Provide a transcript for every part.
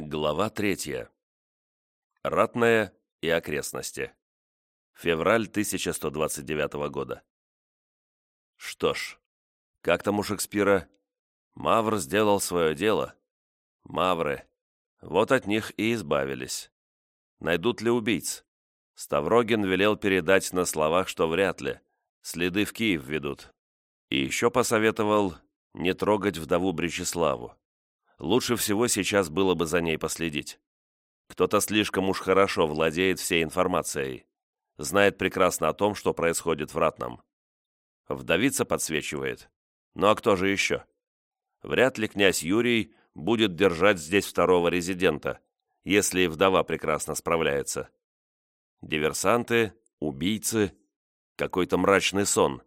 Глава третья. Ратная и окрестности. Февраль 1129 года. Что ж, как там у Шекспира? Мавр сделал свое дело. Мавры. Вот от них и избавились. Найдут ли убийц? Ставрогин велел передать на словах, что вряд ли. Следы в Киев ведут. И еще посоветовал не трогать вдову Бречеславу лучше всего сейчас было бы за ней последить. Кто-то слишком уж хорошо владеет всей информацией, знает прекрасно о том, что происходит в Ратном. Вдовица подсвечивает. Ну а кто же еще? Вряд ли князь Юрий будет держать здесь второго резидента, если и вдова прекрасно справляется. Диверсанты, убийцы, какой-то мрачный сон.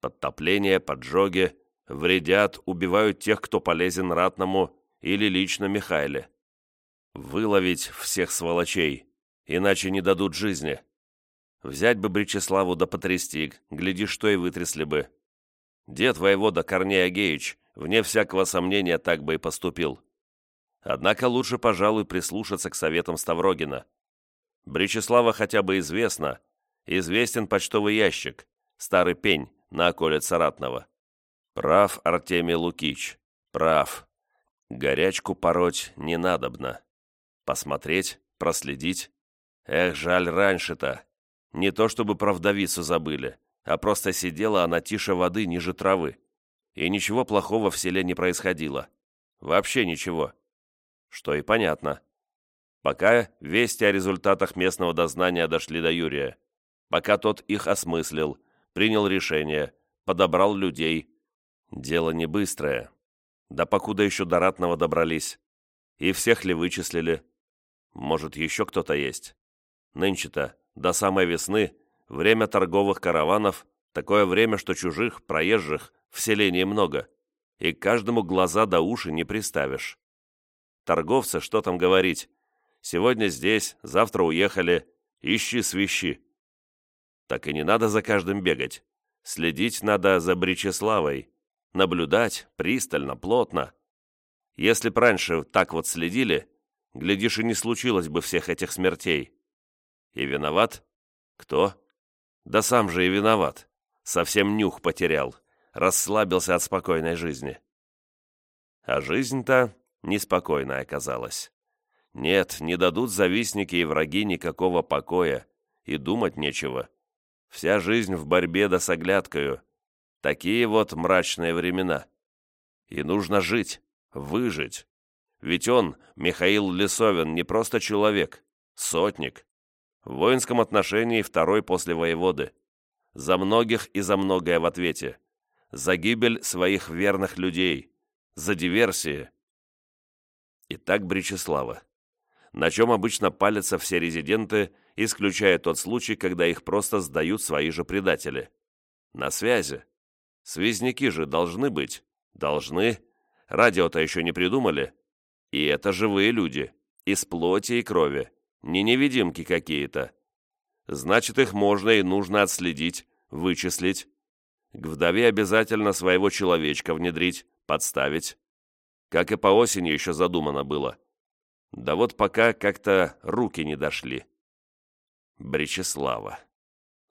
Подтопление, поджоги, вредят, убивают тех, кто полезен ратному или лично Михайле. Выловить всех сволочей, иначе не дадут жизни. Взять бы Бречеславу да потрясти, гляди, что и вытрясли бы. Дед воевода Корней Агеич, вне всякого сомнения, так бы и поступил. Однако лучше, пожалуй, прислушаться к советам Ставрогина. Бречеслава хотя бы известно, известен почтовый ящик, старый пень на околице Ратного. Прав Артемий Лукич, прав. Горячку пороть не надобно. Посмотреть, проследить. Эх, жаль раньше-то. Не то чтобы про вдовицу забыли, а просто сидела она тише воды ниже травы. И ничего плохого в селе не происходило. Вообще ничего. Что и понятно. Пока вести о результатах местного дознания дошли до Юрия. Пока тот их осмыслил, принял решение, подобрал людей, Дело не быстрое. Да покуда еще до ратного добрались. И всех ли вычислили? Может, еще кто-то есть? Нынче-то, до самой весны, время торговых караванов, такое время, что чужих, проезжих, в селении много, и каждому глаза до уши не приставишь. Торговцы, что там говорить, сегодня здесь, завтра уехали, ищи свищи. Так и не надо за каждым бегать. Следить надо за Бричеславой, наблюдать пристально, плотно. Если б раньше так вот следили, глядишь, и не случилось бы всех этих смертей. И виноват? Кто? Да сам же и виноват. Совсем нюх потерял, расслабился от спокойной жизни. А жизнь-то неспокойная оказалась. Нет, не дадут завистники и враги никакого покоя, и думать нечего. Вся жизнь в борьбе да с оглядкою — Такие вот мрачные времена. И нужно жить, выжить. Ведь он, Михаил Лисовин, не просто человек, сотник. В воинском отношении второй после воеводы. За многих и за многое в ответе. За гибель своих верных людей. За диверсии. Итак, Бречеслава. На чем обычно палятся все резиденты, исключая тот случай, когда их просто сдают свои же предатели. На связи. Связники же должны быть. Должны. Радио-то еще не придумали. И это живые люди. Из плоти и крови. Не невидимки какие-то. Значит, их можно и нужно отследить, вычислить. К вдове обязательно своего человечка внедрить, подставить. Как и по осени еще задумано было. Да вот пока как-то руки не дошли. Бречеслава.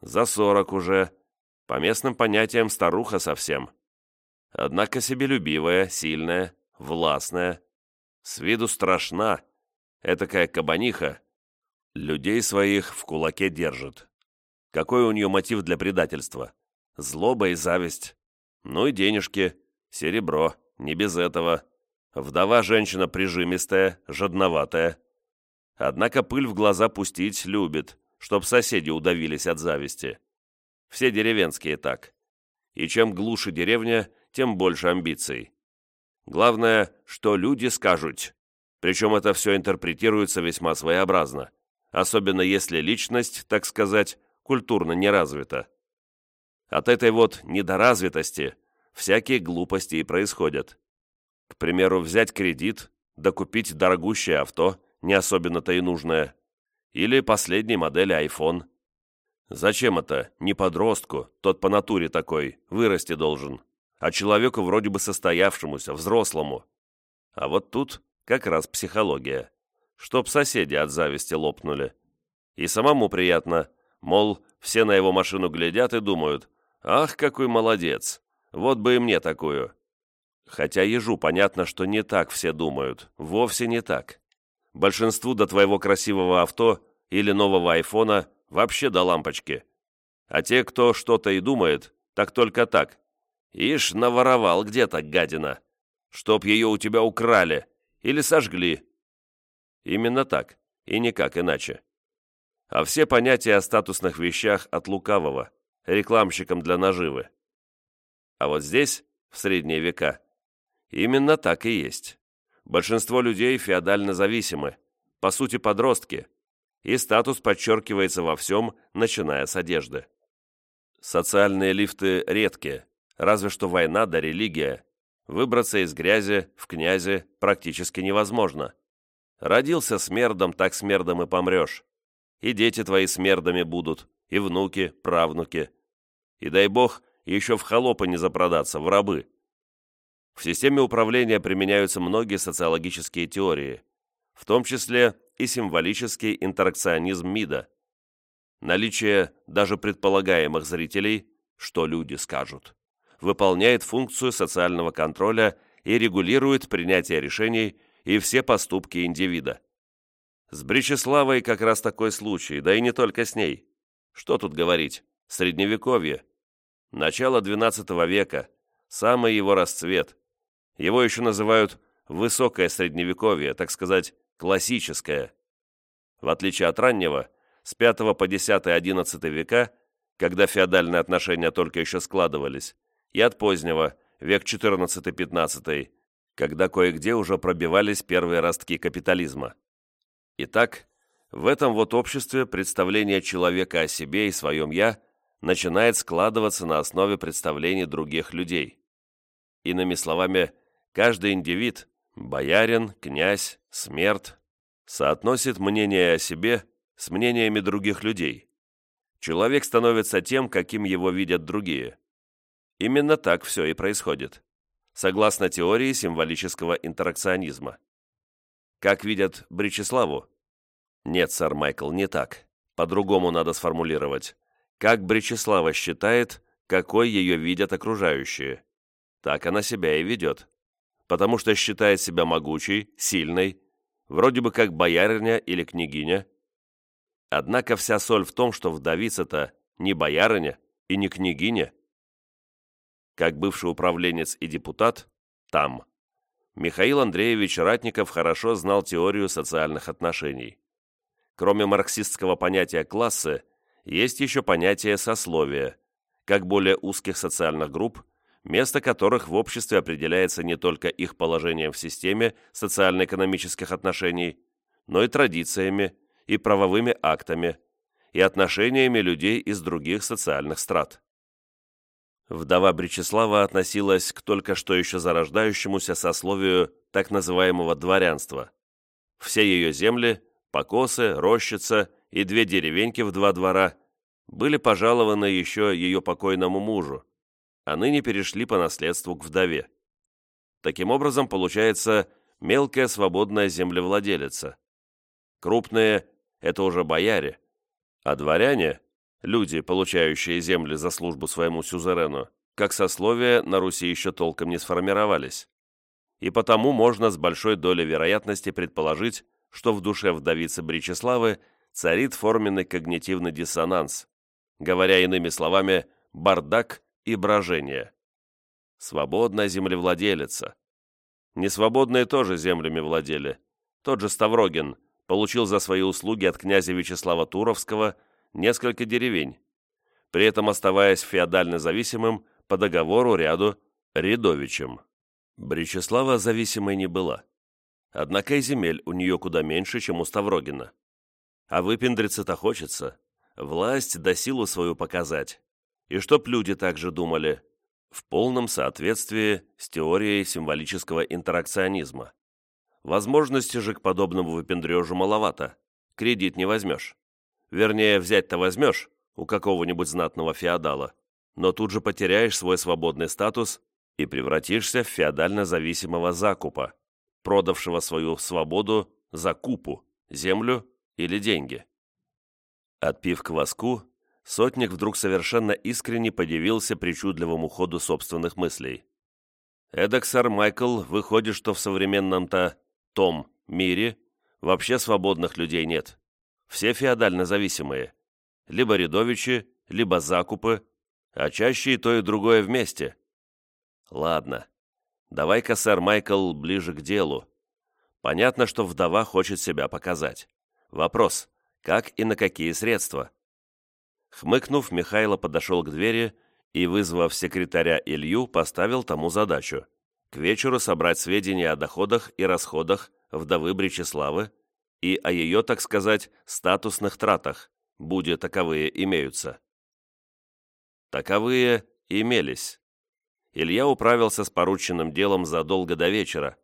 За сорок уже, по местным понятиям старуха совсем. Однако себелюбивая, сильная, властная. С виду страшна, этакая кабаниха. Людей своих в кулаке держит. Какой у нее мотив для предательства? Злоба и зависть. Ну и денежки, серебро, не без этого. Вдова женщина прижимистая, жадноватая. Однако пыль в глаза пустить любит, чтоб соседи удавились от зависти. Все деревенские так. И чем глуше деревня, тем больше амбиций. Главное, что люди скажут. Причем это все интерпретируется весьма своеобразно, особенно если личность, так сказать, культурно не развита. От этой вот недоразвитости всякие глупости и происходят. К примеру, взять кредит, докупить дорогущее авто, не особенно-то и нужное, или последней модели iPhone. Зачем это? Не подростку, тот по натуре такой, вырасти должен, а человеку вроде бы состоявшемуся, взрослому. А вот тут как раз психология. Чтоб соседи от зависти лопнули. И самому приятно, мол, все на его машину глядят и думают, «Ах, какой молодец! Вот бы и мне такую!» Хотя ежу понятно, что не так все думают, вовсе не так. Большинству до твоего красивого авто или нового айфона вообще до лампочки. А те, кто что-то и думает, так только так. Ишь, наворовал где-то, гадина. Чтоб ее у тебя украли или сожгли. Именно так, и никак иначе. А все понятия о статусных вещах от лукавого, рекламщикам для наживы. А вот здесь, в средние века, именно так и есть. Большинство людей феодально зависимы, по сути подростки, и статус подчеркивается во всем, начиная с одежды. Социальные лифты редкие, разве что война да религия. Выбраться из грязи в князи практически невозможно. Родился смердом, так смердом и помрешь. И дети твои смердами будут, и внуки, правнуки. И дай бог, еще в холопы не запродаться, в рабы. В системе управления применяются многие социологические теории, в том числе и символический интеракционизм МИДа – Наличие даже предполагаемых зрителей, что люди скажут, выполняет функцию социального контроля и регулирует принятие решений и все поступки индивида. С Бричеславой как раз такой случай, да и не только с ней. Что тут говорить, средневековье. Начало XII века, самый его расцвет. Его еще называют «высокое средневековье», так сказать, классическое. В отличие от раннего – с 5 по 10-11 века, когда феодальные отношения только еще складывались, и от позднего, век 14-15, когда кое-где уже пробивались первые ростки капитализма. Итак, в этом вот обществе представление человека о себе и своем «я» начинает складываться на основе представлений других людей. Иными словами, каждый индивид – боярин, князь, смерть – соотносит мнение о себе с мнениями других людей. Человек становится тем, каким его видят другие. Именно так все и происходит, согласно теории символического интеракционизма. Как видят Бричеславу? Нет, сэр Майкл, не так. По-другому надо сформулировать. Как Бричеслава считает, какой ее видят окружающие. Так она себя и ведет. Потому что считает себя могучей, сильной, вроде бы как боярыня или княгиня, Однако вся соль в том, что вдовица-то не боярыня и не княгиня. Как бывший управленец и депутат, там. Михаил Андреевич Ратников хорошо знал теорию социальных отношений. Кроме марксистского понятия класса, есть еще понятие сословия, как более узких социальных групп, место которых в обществе определяется не только их положением в системе социально-экономических отношений, но и традициями, и правовыми актами, и отношениями людей из других социальных страт. Вдова Бречеслава относилась к только что еще зарождающемуся сословию так называемого дворянства. Все ее земли, покосы, рощица и две деревеньки в два двора были пожалованы еще ее покойному мужу, а ныне перешли по наследству к вдове. Таким образом, получается мелкая свободная землевладелица. Крупные это уже бояре, а дворяне, люди, получающие земли за службу своему сюзерену, как сословие на Руси еще толком не сформировались. И потому можно с большой долей вероятности предположить, что в душе вдовицы Бричеславы царит форменный когнитивный диссонанс, говоря иными словами, бардак и брожение. Свободная землевладелица. Несвободные тоже землями владели. Тот же Ставрогин, получил за свои услуги от князя Вячеслава Туровского несколько деревень, при этом оставаясь феодально зависимым по договору ряду Рядовичем. Бречеслава зависимой не была. Однако и земель у нее куда меньше, чем у Ставрогина. А выпендриться-то хочется. Власть да силу свою показать. И чтоб люди также думали, в полном соответствии с теорией символического интеракционизма. Возможности же к подобному выпендрежу маловато. Кредит не возьмешь. Вернее, взять-то возьмешь у какого-нибудь знатного феодала, но тут же потеряешь свой свободный статус и превратишься в феодально зависимого закупа. продавшего свою свободу за купу, землю или деньги. Отпив кваску, сотник вдруг совершенно искренне подивился причудливому ходу собственных мыслей. Эдак сэр Майкл выходит, что в современном-то том мире вообще свободных людей нет. Все феодально зависимые. Либо рядовичи, либо закупы, а чаще и то, и другое вместе. Ладно, давай-ка, сэр Майкл, ближе к делу. Понятно, что вдова хочет себя показать. Вопрос, как и на какие средства? Хмыкнув, Михайло подошел к двери и, вызвав секретаря Илью, поставил тому задачу к вечеру собрать сведения о доходах и расходах вдовы Бречеславы и о ее, так сказать, статусных тратах, будь таковые имеются. Таковые имелись. Илья управился с порученным делом задолго до вечера.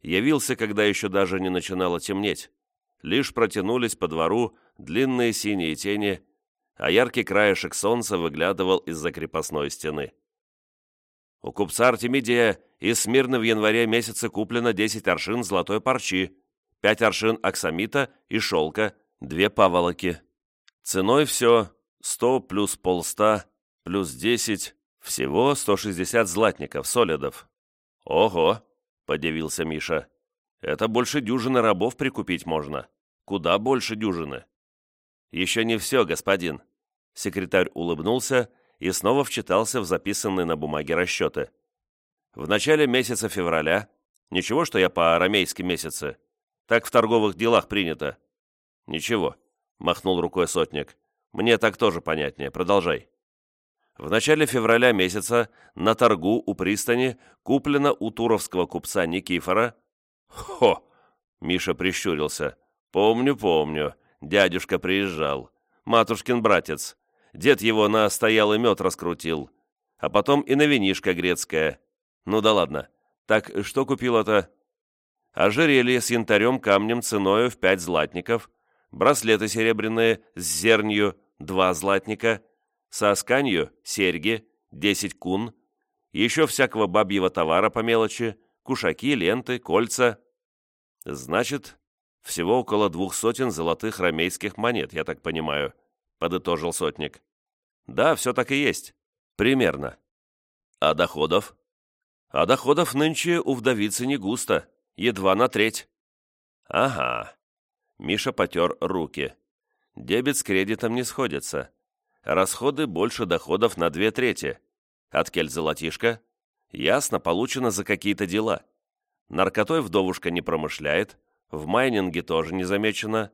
Явился, когда еще даже не начинало темнеть. Лишь протянулись по двору длинные синие тени, а яркий краешек солнца выглядывал из-за крепостной стены. У купца Артемидия из Смирны в январе месяце куплено 10 аршин золотой парчи, 5 аршин аксамита и шелка, две паволоки. Ценой все 100 плюс полста плюс 10, всего 160 златников, солидов. Ого, подивился Миша. Это больше дюжины рабов прикупить можно. Куда больше дюжины. Еще не все, господин. Секретарь улыбнулся и снова вчитался в записанные на бумаге расчеты. В начале месяца февраля, ничего, что я по арамейски месяце, так в торговых делах принято. Ничего, махнул рукой сотник. Мне так тоже понятнее, продолжай. В начале февраля месяца на торгу у пристани куплено у туровского купца Никифора... Хо! Миша прищурился. Помню, помню. Дядюшка приезжал. Матушкин братец. Дед его на стоялый мед раскрутил. А потом и на винишко грецкое. Ну да ладно. Так что купила-то? Ожерелье с янтарем камнем ценою в пять златников, браслеты серебряные с зернью два златника, со сканью серьги, 10 кун, еще всякого бабьего товара по мелочи, кушаки, ленты, кольца. Значит, всего около двух сотен золотых ромейских монет, я так понимаю, подытожил сотник. Да, все так и есть. Примерно. А доходов? А доходов нынче у вдовицы не густо, едва на треть. Ага. Миша потер руки. Дебет с кредитом не сходится расходы больше доходов на две трети. От золотишко? Ясно, получено за какие-то дела. Наркотой вдовушка не промышляет, в майнинге тоже не замечено.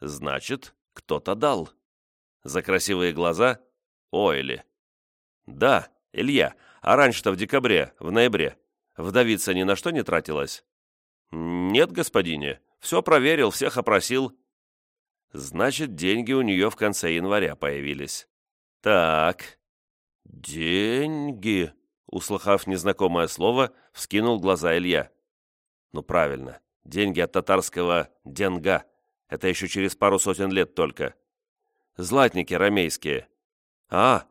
Значит, кто-то дал. За красивые глаза? Ойли. Да, Илья, а раньше-то в декабре, в ноябре. Вдовица ни на что не тратилась? Нет, господине, все проверил, всех опросил. Значит, деньги у нее в конце января появились. Так. Деньги, услыхав незнакомое слово, вскинул глаза Илья. Ну правильно, деньги от татарского «денга». Это еще через пару сотен лет только. Златники ромейские. А,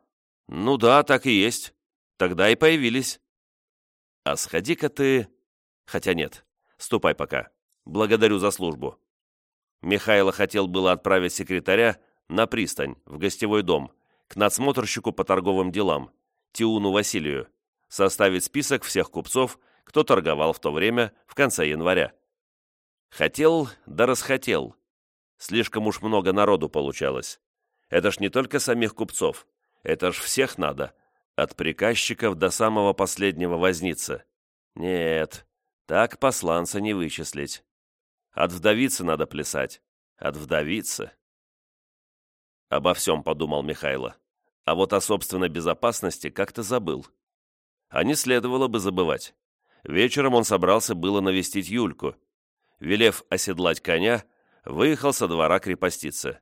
ну да, так и есть. Тогда и появились. А сходи-ка ты... Хотя нет, ступай пока. Благодарю за службу. Михайло хотел было отправить секретаря на пристань, в гостевой дом, к надсмотрщику по торговым делам, Тиуну Василию, составить список всех купцов, кто торговал в то время, в конце января. Хотел, да расхотел. Слишком уж много народу получалось. Это ж не только самих купцов, это ж всех надо, от приказчиков до самого последнего возницы. Нет, так посланца не вычислить. От вдовицы надо плясать. От вдовицы. Обо всем подумал Михайло. А вот о собственной безопасности как-то забыл. А не следовало бы забывать. Вечером он собрался было навестить Юльку. Велев оседлать коня, выехал со двора крепостицы.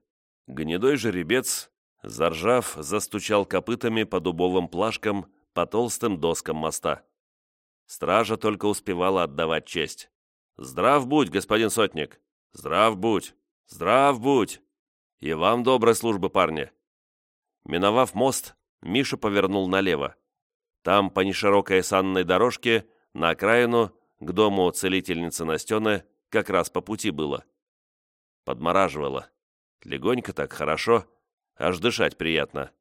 Гнедой жеребец, заржав, застучал копытами по дубовым плашкам по толстым доскам моста. Стража только успевала отдавать честь. «Здрав будь, господин сотник! Здрав будь! Здрав будь! И вам доброй службы, парни!» Миновав мост, Миша повернул налево. Там, по неширокой санной дорожке, на окраину, к дому целительницы Настены как раз по пути было. Подмораживало. Легонько так, хорошо, аж дышать приятно.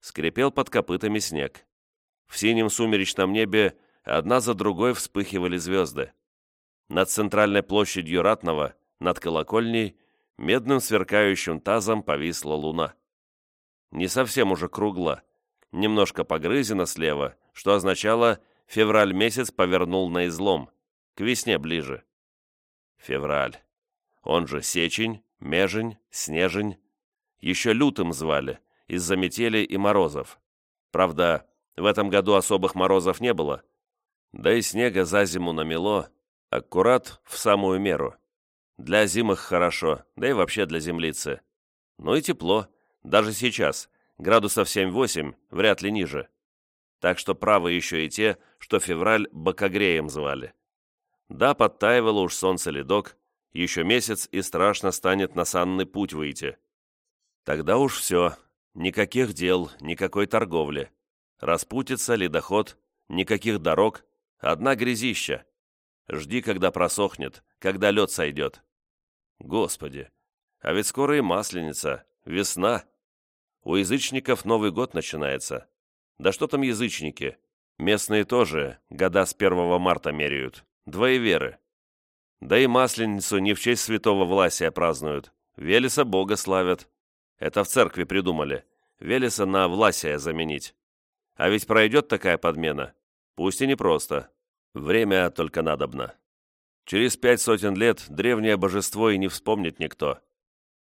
Скрипел под копытами снег. В синем сумеречном небе одна за другой вспыхивали звезды. Над центральной площадью Ратного, над колокольней, медным сверкающим тазом повисла луна. Не совсем уже кругла, немножко погрызена слева, что означало, февраль месяц повернул на излом, к весне ближе. Февраль. Он же сечень, межень, снежень. Еще лютым звали, из-за метели и морозов. Правда, в этом году особых морозов не было. Да и снега за зиму намело, аккурат в самую меру. Для зимых хорошо, да и вообще для землицы. Ну и тепло, даже сейчас, градусов 7-8, вряд ли ниже. Так что правы еще и те, что февраль бокогреем звали. Да, подтаивало уж солнце ледок, еще месяц и страшно станет на санный путь выйти. Тогда уж все, никаких дел, никакой торговли. Распутится, ледоход, никаких дорог, одна грязища. Жди, когда просохнет, когда лед сойдет. Господи, а ведь скоро и масленица, весна. У язычников Новый год начинается. Да что там язычники? Местные тоже года с 1 марта меряют. Двоеверы. Да и Масленицу не в честь святого Власия празднуют. Велеса Бога славят. Это в церкви придумали. Велеса на Власия заменить. А ведь пройдет такая подмена. Пусть и непросто. Время только надобно. Через пять сотен лет древнее божество и не вспомнит никто.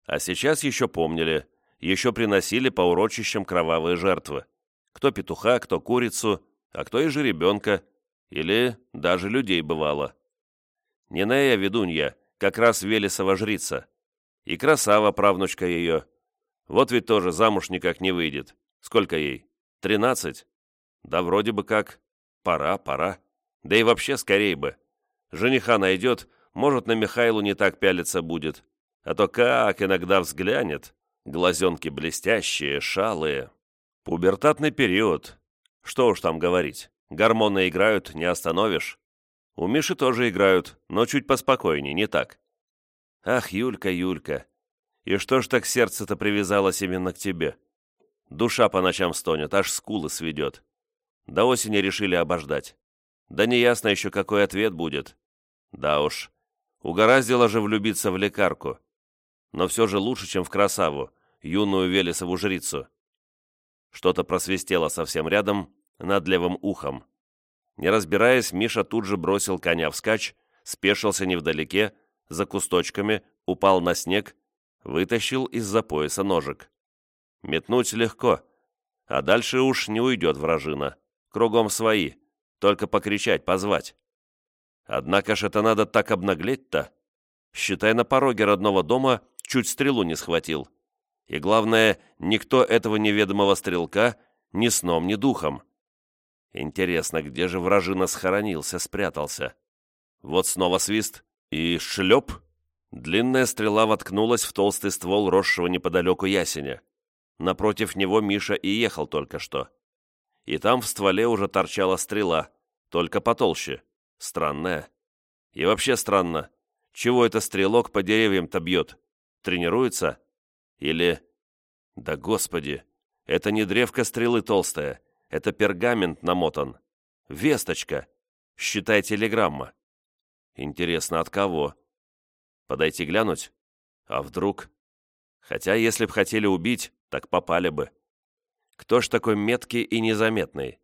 А сейчас еще помнили, еще приносили по урочищам кровавые жертвы. Кто петуха, кто курицу, а кто и жеребенка, или даже людей бывало. Нинея ведунья, как раз Велесова жрица. И красава правнучка ее. Вот ведь тоже замуж никак не выйдет. Сколько ей? Тринадцать? Да вроде бы как. Пора, пора. Да и вообще скорей бы. Жениха найдет, может, на Михайлу не так пялиться будет. А то как иногда взглянет. Глазенки блестящие, шалые. Пубертатный период. Что уж там говорить. Гормоны играют, не остановишь. У Миши тоже играют, но чуть поспокойнее, не так. Ах, Юлька, Юлька, и что ж так сердце-то привязалось именно к тебе? Душа по ночам стонет, аж скулы сведет. До осени решили обождать. Да неясно еще, какой ответ будет. Да уж, угораздило же влюбиться в лекарку. Но все же лучше, чем в красаву, юную Велесову жрицу. Что-то просвистело совсем рядом, над левым ухом. Не разбираясь, Миша тут же бросил коня вскачь, спешился невдалеке, за кусточками, упал на снег, вытащил из-за пояса ножик. Метнуть легко, а дальше уж не уйдет вражина. Кругом свои, только покричать, позвать. Однако ж это надо так обнаглеть-то. Считай, на пороге родного дома чуть стрелу не схватил. И главное, никто этого неведомого стрелка ни сном, ни духом. Интересно, где же вражина схоронился, спрятался? Вот снова свист, и шлеп. Длинная стрела воткнулась в толстый ствол росшего неподалеку ясеня. Напротив него Миша и ехал только что. И там в стволе уже торчала стрела, только потолще. Странная. И вообще странно. Чего это стрелок по деревьям-то бьет? Тренируется? Или... Да господи, это не древко стрелы толстая, это пергамент намотан. Весточка. Считай телеграмма. Интересно, от кого? Подойти глянуть? А вдруг? Хотя, если б хотели убить, так попали бы. Кто ж такой меткий и незаметный?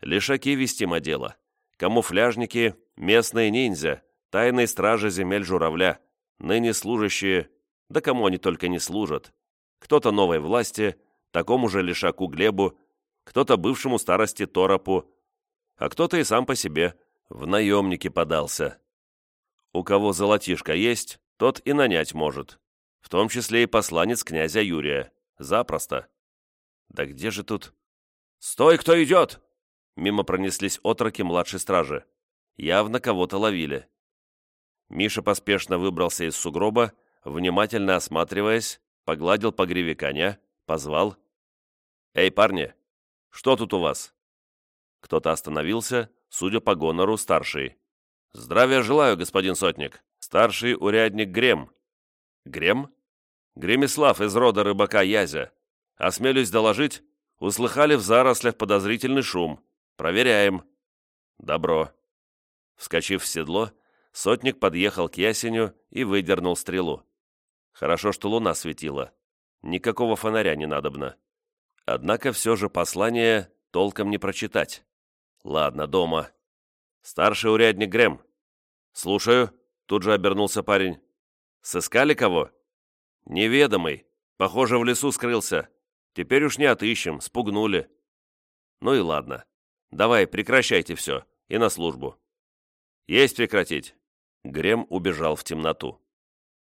Лишаки вестимо дело. Камуфляжники, местные ниндзя, тайные стражи земель журавля, ныне служащие, да кому они только не служат. Кто-то новой власти, такому же лишаку Глебу, кто-то бывшему старости Торопу, а кто-то и сам по себе в наемники подался. У кого золотишко есть, тот и нанять может, в том числе и посланец князя Юрия. Запросто. Да где же тут... «Стой, кто идет!» Мимо пронеслись отроки младшей стражи. Явно кого-то ловили. Миша поспешно выбрался из сугроба, внимательно осматриваясь, погладил по гриве коня, позвал. «Эй, парни, что тут у вас?» Кто-то остановился, судя по гонору, старший. «Здравия желаю, господин сотник. Старший урядник Грем». «Грем?» «Гремислав из рода рыбака Язя. Осмелюсь доложить, услыхали в зарослях подозрительный шум. Проверяем». «Добро». Вскочив в седло, сотник подъехал к ясеню и выдернул стрелу. Хорошо, что луна светила. Никакого фонаря не надобно. Однако все же послание толком не прочитать. Ладно, дома. Старший урядник Грэм. Слушаю, тут же обернулся парень. Сыскали кого? Неведомый. Похоже, в лесу скрылся. Теперь уж не отыщем, спугнули. Ну и ладно. Давай, прекращайте все. И на службу. Есть прекратить. Грем убежал в темноту.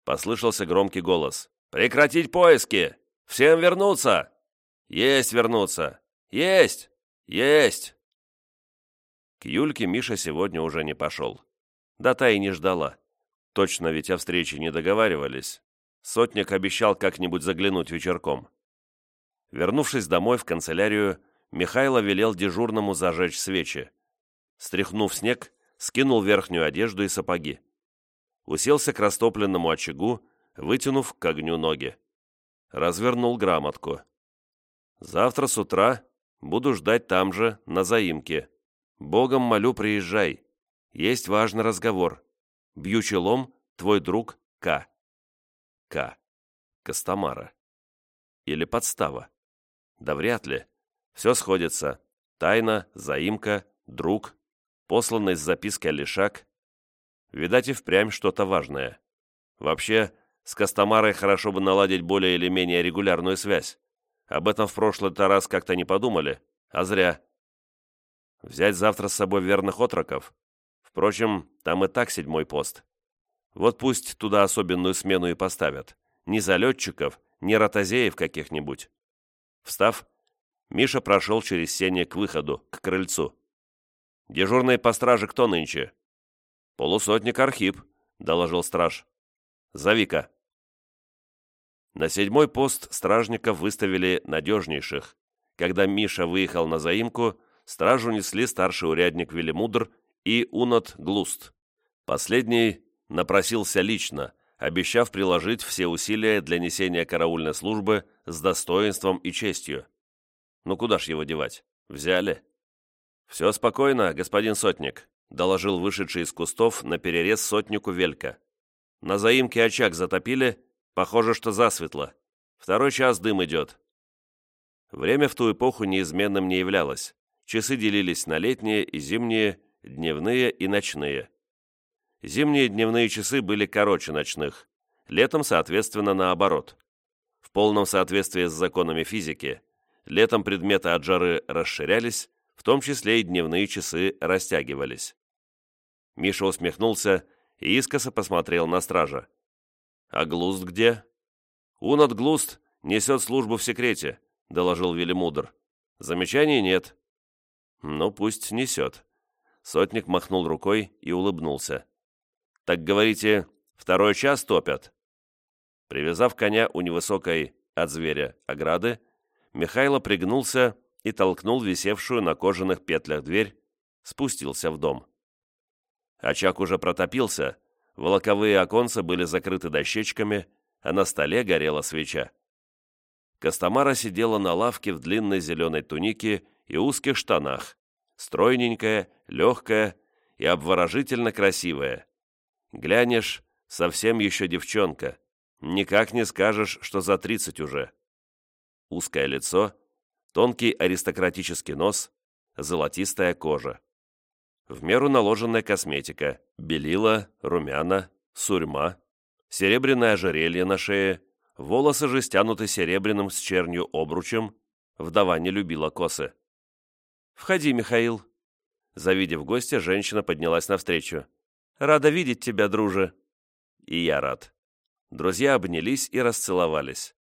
Послышался громкий голос. «Прекратить поиски! Всем вернуться!» «Есть вернуться! Есть! Есть!» К Юльке Миша сегодня уже не пошел. Да та и не ждала. Точно ведь о встрече не договаривались. Сотник обещал как-нибудь заглянуть вечерком. Вернувшись домой в канцелярию, Михайло велел дежурному зажечь свечи. Стряхнув снег, скинул верхнюю одежду и сапоги. Уселся к растопленному очагу, вытянув к огню ноги. Развернул грамотку. «Завтра с утра буду ждать там же, на заимке. Богом молю, приезжай. Есть важный разговор. Бью челом, твой друг К. К. Костомара. Или подстава. Да вряд ли. Все сходится. Тайна, заимка, друг, посланный с запиской Лишак. Видать и впрямь что-то важное. Вообще, с Костомарой хорошо бы наладить более или менее регулярную связь. Об этом в прошлый-то раз как-то не подумали, а зря. Взять завтра с собой верных отроков? Впрочем, там и так седьмой пост. Вот пусть туда особенную смену и поставят. Ни залетчиков, ни ротозеев каких-нибудь. Встав, Миша прошел через сене к выходу, к крыльцу. «Дежурный по страже кто нынче?» «Полусотник Архип», — доложил страж. «Зови-ка». На седьмой пост стражников выставили надежнейших. Когда Миша выехал на заимку, стражу несли старший урядник Велимудр и Унат Глуст. Последний напросился лично, обещав приложить все усилия для несения караульной службы с достоинством и честью. Ну куда ж его девать? Взяли. «Все спокойно, господин сотник», — доложил вышедший из кустов на перерез сотнику Велька. «На заимке очаг затопили, похоже, что засветло. Второй час дым идет». Время в ту эпоху неизменным не являлось. Часы делились на летние и зимние, дневные и ночные. Зимние дневные часы были короче ночных, летом, соответственно, наоборот. В полном соответствии с законами физики, летом предметы от жары расширялись, в том числе и дневные часы растягивались. Миша усмехнулся и искоса посмотрел на стража. «А Глуст где?» «Унат Глуст несет службу в секрете», — доложил Велимудр. «Замечаний нет». «Ну, пусть несет». Сотник махнул рукой и улыбнулся. «Так, говорите, второй час топят?» Привязав коня у невысокой от зверя ограды, Михайло пригнулся и толкнул висевшую на кожаных петлях дверь, спустился в дом. Очаг уже протопился, волоковые оконца были закрыты дощечками, а на столе горела свеча. Костомара сидела на лавке в длинной зеленой тунике и узких штанах, стройненькая, легкая и обворожительно красивая. Глянешь, совсем еще девчонка, никак не скажешь, что за тридцать уже. Узкое лицо, тонкий аристократический нос, золотистая кожа. В меру наложенная косметика, белила, румяна, сурьма, серебряное ожерелье на шее, волосы же стянуты серебряным с чернью обручем, вдова не любила косы. «Входи, Михаил». Завидев гостя, женщина поднялась навстречу. «Рада видеть тебя, друже». «И я рад». Друзья обнялись и расцеловались.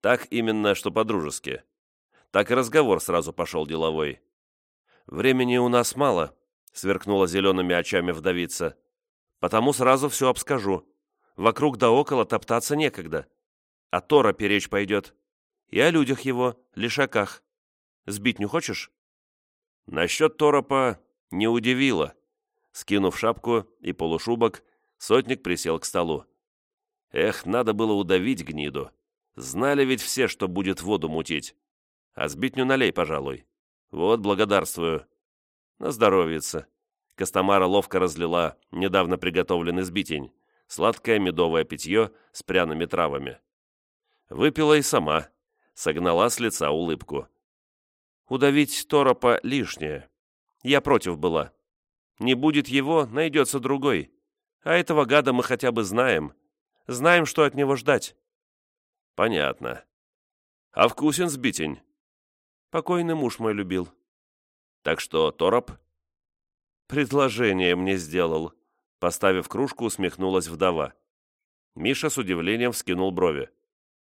Так именно, что по-дружески. Так и разговор сразу пошел деловой. «Времени у нас мало», — сверкнула зелеными очами вдовица. «Потому сразу все обскажу. Вокруг да около топтаться некогда. А Тора перечь пойдет. И о людях его, лишаках. Сбить не хочешь?» Насчет Торопа не удивило. Скинув шапку и полушубок, сотник присел к столу. Эх, надо было удавить гниду. Знали ведь все, что будет воду мутить. А сбитню налей, пожалуй. Вот, благодарствую. На здоровьице. Костомара ловко разлила недавно приготовленный сбитень, сладкое медовое питье с пряными травами. Выпила и сама, согнала с лица улыбку. Удавить торопа лишнее. Я против была. Не будет его, найдется другой. А этого гада мы хотя бы знаем. Знаем, что от него ждать. Понятно. А вкусен сбитень? Покойный муж мой любил. Так что тороп? Предложение мне сделал. Поставив кружку, усмехнулась вдова. Миша с удивлением вскинул брови.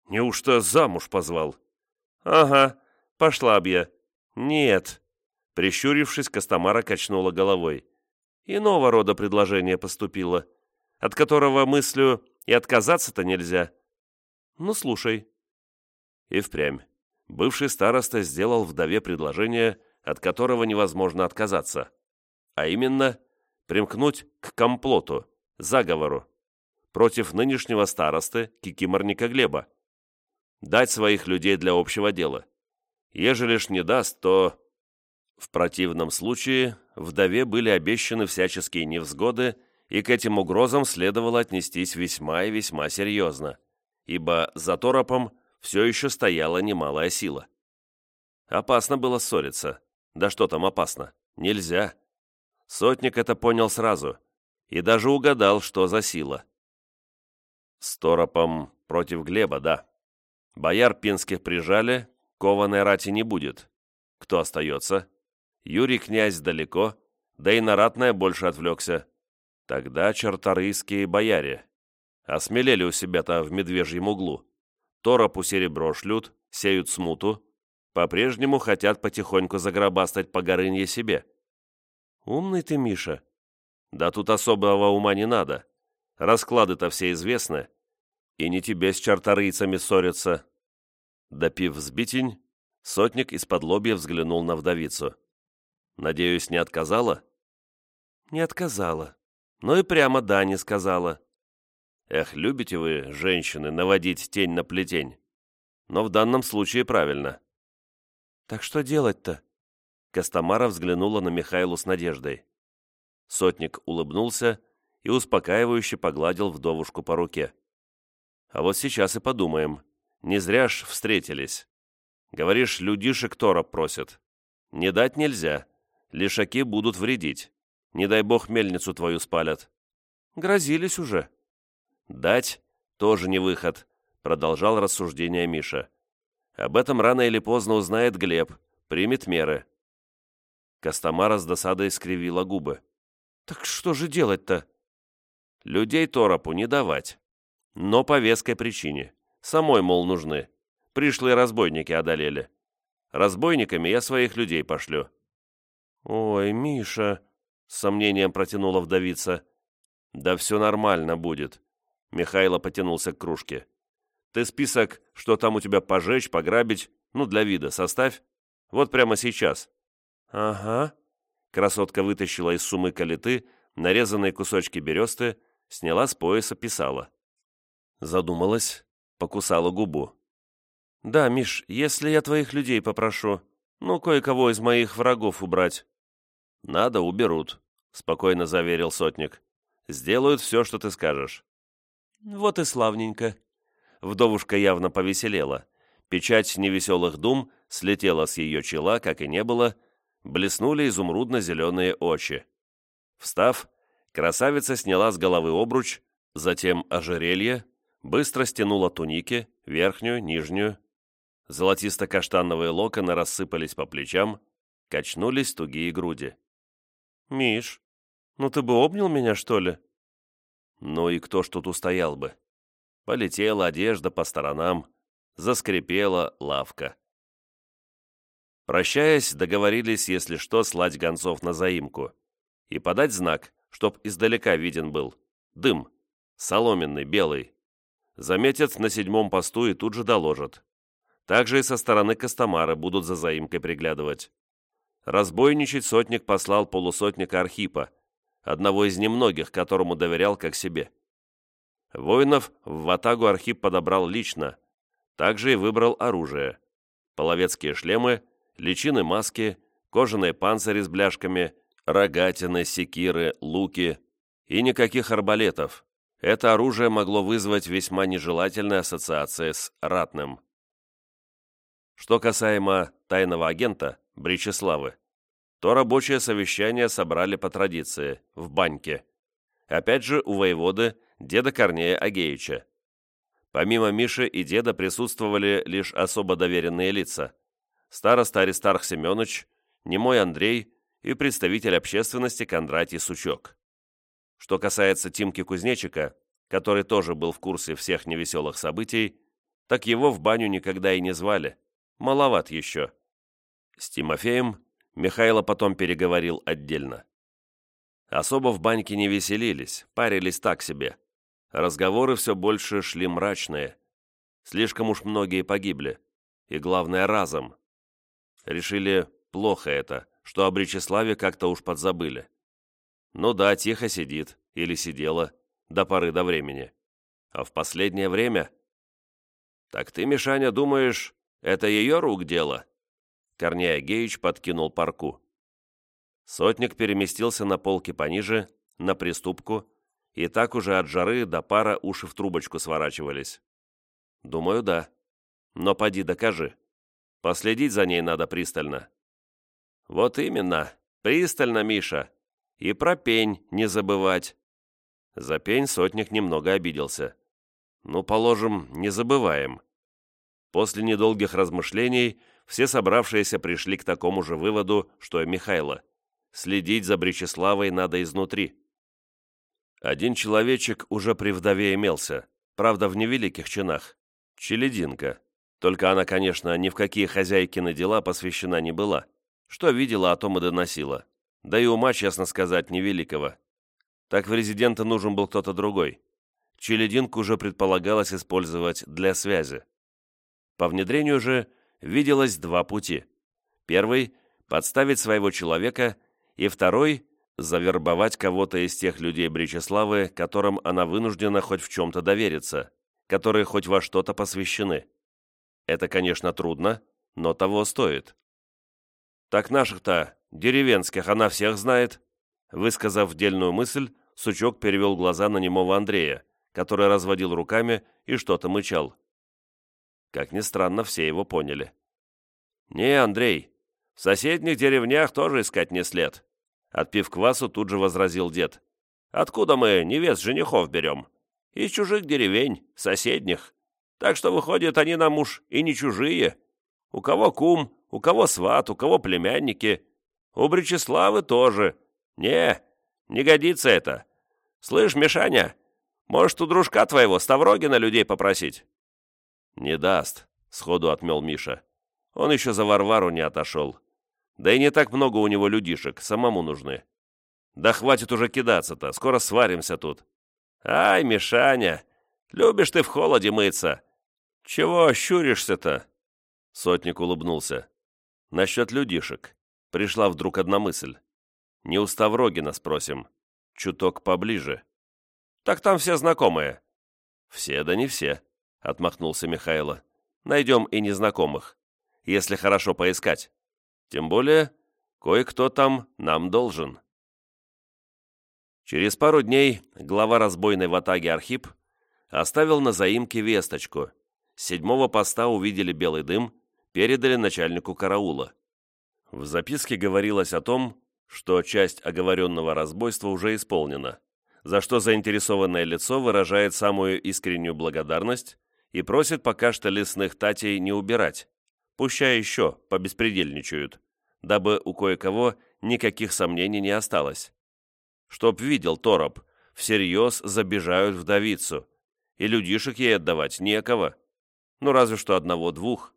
«Неужто замуж позвал?» «Ага, пошла б я». «Нет». Прищурившись, Костомара качнула головой. «Иного рода предложение поступило, от которого мыслю и отказаться-то нельзя. Ну, слушай». И впрямь. Бывший староста сделал вдове предложение, от которого невозможно отказаться. А именно, примкнуть к комплоту, заговору, против нынешнего старосты Кикиморника Глеба. Дать своих людей для общего дела. Ежели ж не даст, то... В противном случае вдове были обещаны всяческие невзгоды, и к этим угрозам следовало отнестись весьма и весьма серьезно, ибо за торопом все еще стояла немалая сила. Опасно было ссориться. Да что там опасно? Нельзя. Сотник это понял сразу и даже угадал, что за сила. С торопом против Глеба, да. Бояр пинских прижали, кованой рати не будет. Кто остается? Юрий князь далеко, да и на больше отвлекся. Тогда чарторийские бояре. Осмелели у себя-то в медвежьем углу. Торопу серебро шлют, сеют смуту, по-прежнему хотят потихоньку загробастать по горынье себе. Умный ты, Миша. Да тут особого ума не надо. Расклады-то все известны. И не тебе с чарторийцами ссориться. Допив взбитень, сотник из-под лобья взглянул на вдовицу. Надеюсь, не отказала? Не отказала. Но и прямо да не сказала. Эх, любите вы, женщины, наводить тень на плетень. Но в данном случае правильно. Так что делать-то? Костомара взглянула на Михайлу с надеждой. Сотник улыбнулся и успокаивающе погладил вдовушку по руке. «А вот сейчас и подумаем. Не зря ж встретились. Говоришь, людишек тороп просят. Не дать нельзя. Лишаки будут вредить. Не дай бог мельницу твою спалят. Грозились уже. Дать тоже не выход, продолжал рассуждение Миша. Об этом рано или поздно узнает Глеб, примет меры. Костомара с досадой скривила губы. «Так что же делать-то?» «Людей Торопу не давать. Но по веской причине. Самой, мол, нужны. Пришлые разбойники одолели. Разбойниками я своих людей пошлю». «Ой, Миша!» — с сомнением протянула вдовица. «Да все нормально будет». Михайло потянулся к кружке. «Ты список, что там у тебя пожечь, пограбить, ну, для вида, составь. Вот прямо сейчас. «Ага». Красотка вытащила из сумы калиты нарезанные кусочки бересты, сняла с пояса, писала. Задумалась, покусала губу. «Да, Миш, если я твоих людей попрошу, ну, кое-кого из моих врагов убрать». «Надо, уберут», — спокойно заверил сотник. «Сделают все, что ты скажешь». «Вот и славненько». Вдовушка явно повеселела. Печать невеселых дум слетела с ее чела, как и не было, блеснули изумрудно-зеленые очи. Встав, красавица сняла с головы обруч, затем ожерелье, быстро стянула туники, верхнюю, нижнюю. Золотисто-каштановые локоны рассыпались по плечам, качнулись тугие груди. «Миш, ну ты бы обнял меня, что ли?» Ну и кто ж тут устоял бы? Полетела одежда по сторонам, заскрипела лавка. Прощаясь, договорились, если что, слать гонцов на заимку. И подать знак, чтоб издалека виден был. Дым. Соломенный, белый. Заметят на седьмом посту и тут же доложат. Также и со стороны Костомара будут за заимкой приглядывать. Разбойничать сотник послал полусотника Архипа, одного из немногих, которому доверял как себе. Воинов в Ватагу Архип подобрал лично, также и выбрал оружие. Половецкие шлемы, личины маски, кожаные панцири с бляшками, рогатины, секиры, луки и никаких арбалетов. Это оружие могло вызвать весьма нежелательные ассоциации с ратным. Что касаемо тайного агента, Бричеславы, то рабочее совещание собрали по традиции, в баньке. Опять же, у воеводы, деда Корнея Агеича. Помимо Миши и деда присутствовали лишь особо доверенные лица. Староста Аристарх Семенович, немой Андрей и представитель общественности Кондратий Сучок. Что касается Тимки Кузнечика, который тоже был в курсе всех невеселых событий, так его в баню никогда и не звали. Маловат еще. С Тимофеем Михайло потом переговорил отдельно. Особо в баньке не веселились, парились так себе. Разговоры все больше шли мрачные. Слишком уж многие погибли. И главное, разом. Решили, плохо это, что о Бречеславе как-то уж подзабыли. Ну да, тихо сидит, или сидела, до поры до времени. А в последнее время... Так ты, Мишаня, думаешь, это ее рук дело?» Корнея Геич подкинул парку. Сотник переместился на полке пониже, на приступку, и так уже от жары до пара уши в трубочку сворачивались. «Думаю, да. Но поди докажи. Последить за ней надо пристально». «Вот именно. Пристально, Миша. И про пень не забывать». За пень сотник немного обиделся. «Ну, положим, не забываем. После недолгих размышлений все собравшиеся пришли к такому же выводу, что и Михайло. Следить за Бречеславой надо изнутри. Один человечек уже при вдове имелся, правда, в невеликих чинах. Челединка. Только она, конечно, ни в какие хозяйкины дела посвящена не была. Что видела, о том и доносила. Да и ума, честно сказать, невеликого. Так в резидента нужен был кто-то другой. Челединку уже предполагалось использовать для связи. По внедрению же виделось два пути. Первый – подставить своего человека, и второй – завербовать кого-то из тех людей Бречеславы, которым она вынуждена хоть в чем-то довериться, которые хоть во что-то посвящены. Это, конечно, трудно, но того стоит. «Так наших-то, деревенских, она всех знает», высказав дельную мысль, Сучок перевел глаза на немого Андрея, который разводил руками и что-то мычал. Как ни странно, все его поняли. «Не, Андрей, в соседних деревнях тоже искать не след», отпив квасу, тут же возразил дед. «Откуда мы невест женихов берем? Из чужих деревень, соседних. Так что, выходит, они нам уж и не чужие. У кого кум, у кого сват, у кого племянники. У Бречеславы тоже. Не, не годится это. Слышь, Мишаня, может, у дружка твоего Ставрогина людей попросить?» «Не даст», — сходу отмел Миша. «Он еще за Варвару не отошел. Да и не так много у него людишек, самому нужны. Да хватит уже кидаться-то, скоро сваримся тут». «Ай, Мишаня, любишь ты в холоде мыться. Чего щуришься-то?» Сотник улыбнулся. «Насчет людишек. Пришла вдруг одна мысль. Не у Ставрогина спросим. Чуток поближе». «Так там все знакомые». «Все, да не все», отмахнулся Михайло. «Найдем и незнакомых, если хорошо поискать. Тем более, кое-кто там нам должен». Через пару дней глава разбойной ватаги Архип оставил на заимке весточку. С седьмого поста увидели белый дым, передали начальнику караула. В записке говорилось о том, что часть оговоренного разбойства уже исполнена, за что заинтересованное лицо выражает самую искреннюю благодарность и просит пока что лесных татей не убирать, пущай еще побеспредельничают, дабы у кое-кого никаких сомнений не осталось. Чтоб видел Тороп, всерьез забежают вдовицу, и людишек ей отдавать некого, ну разве что одного-двух.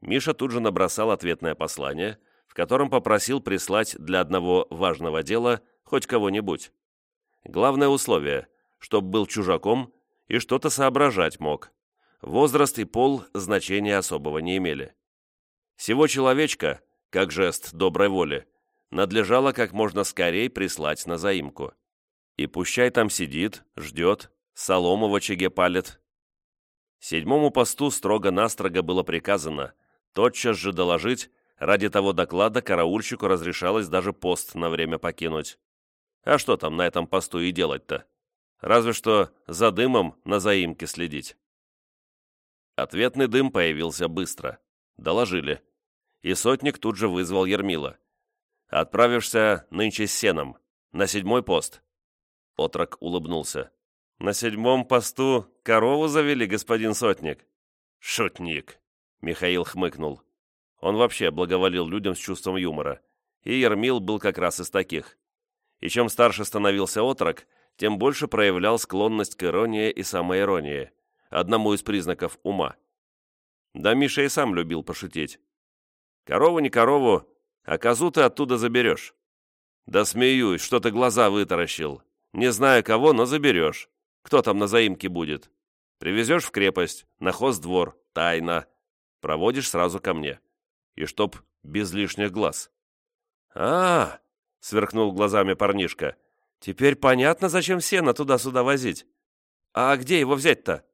Миша тут же набросал ответное послание, в котором попросил прислать для одного важного дела хоть кого-нибудь. Главное условие, чтоб был чужаком и что-то соображать мог. Возраст и пол значения особого не имели. Всего человечка, как жест доброй воли, надлежало как можно скорее прислать на заимку. И пущай там сидит, ждет, солому в очаге палит. Седьмому посту строго-настрого было приказано тотчас же доложить, ради того доклада караульщику разрешалось даже пост на время покинуть. А что там на этом посту и делать-то? Разве что за дымом на заимке следить. Ответный дым появился быстро. Доложили. И сотник тут же вызвал Ермила. «Отправишься нынче с сеном, на седьмой пост». Отрок улыбнулся. «На седьмом посту корову завели, господин сотник?» «Шутник», — Михаил хмыкнул. Он вообще благоволил людям с чувством юмора. И Ермил был как раз из таких. И чем старше становился отрок, тем больше проявлял склонность к иронии и самоиронии, одному из признаков ума. Да Миша и сам любил пошутить. «Корову не корову, а козу ты оттуда заберешь». «Да смеюсь, что ты глаза вытаращил. Не знаю кого, но заберешь. Кто там на заимке будет? Привезешь в крепость, на хоздвор, тайно. Проводишь сразу ко мне. И чтоб без лишних глаз». «А, -а — сверкнул глазами парнишка, — Теперь понятно, зачем сено туда-сюда возить. А где его взять-то?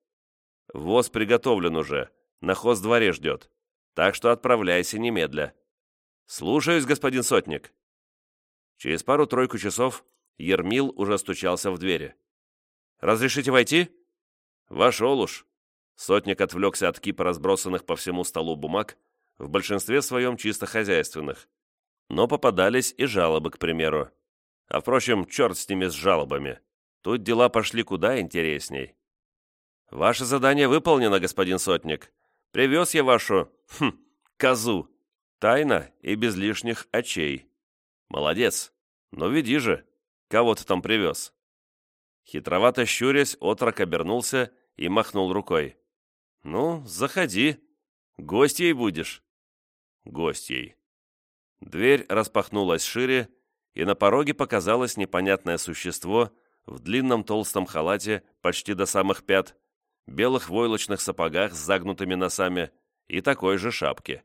Воз приготовлен уже, на хоздворе ждет. Так что отправляйся немедля. Слушаюсь, господин сотник. Через пару-тройку часов Ермил уже стучался в двери. «Разрешите войти?» «Вошел уж». Сотник отвлекся от кипа разбросанных по всему столу бумаг, в большинстве своем чисто хозяйственных. Но попадались и жалобы, к примеру. А впрочем, черт с ними с жалобами. Тут дела пошли куда интересней. Ваше задание выполнено, господин Сотник. Привез я вашу, хм, козу. Тайно и без лишних очей. Молодец. Ну веди же, кого ты там привез. Хитровато щурясь, отрок обернулся и махнул рукой. «Ну, заходи. Гостьей будешь». «Гостьей». Дверь распахнулась шире, и на пороге показалось непонятное существо в длинном толстом халате почти до самых пят, белых войлочных сапогах с загнутыми носами и такой же шапке.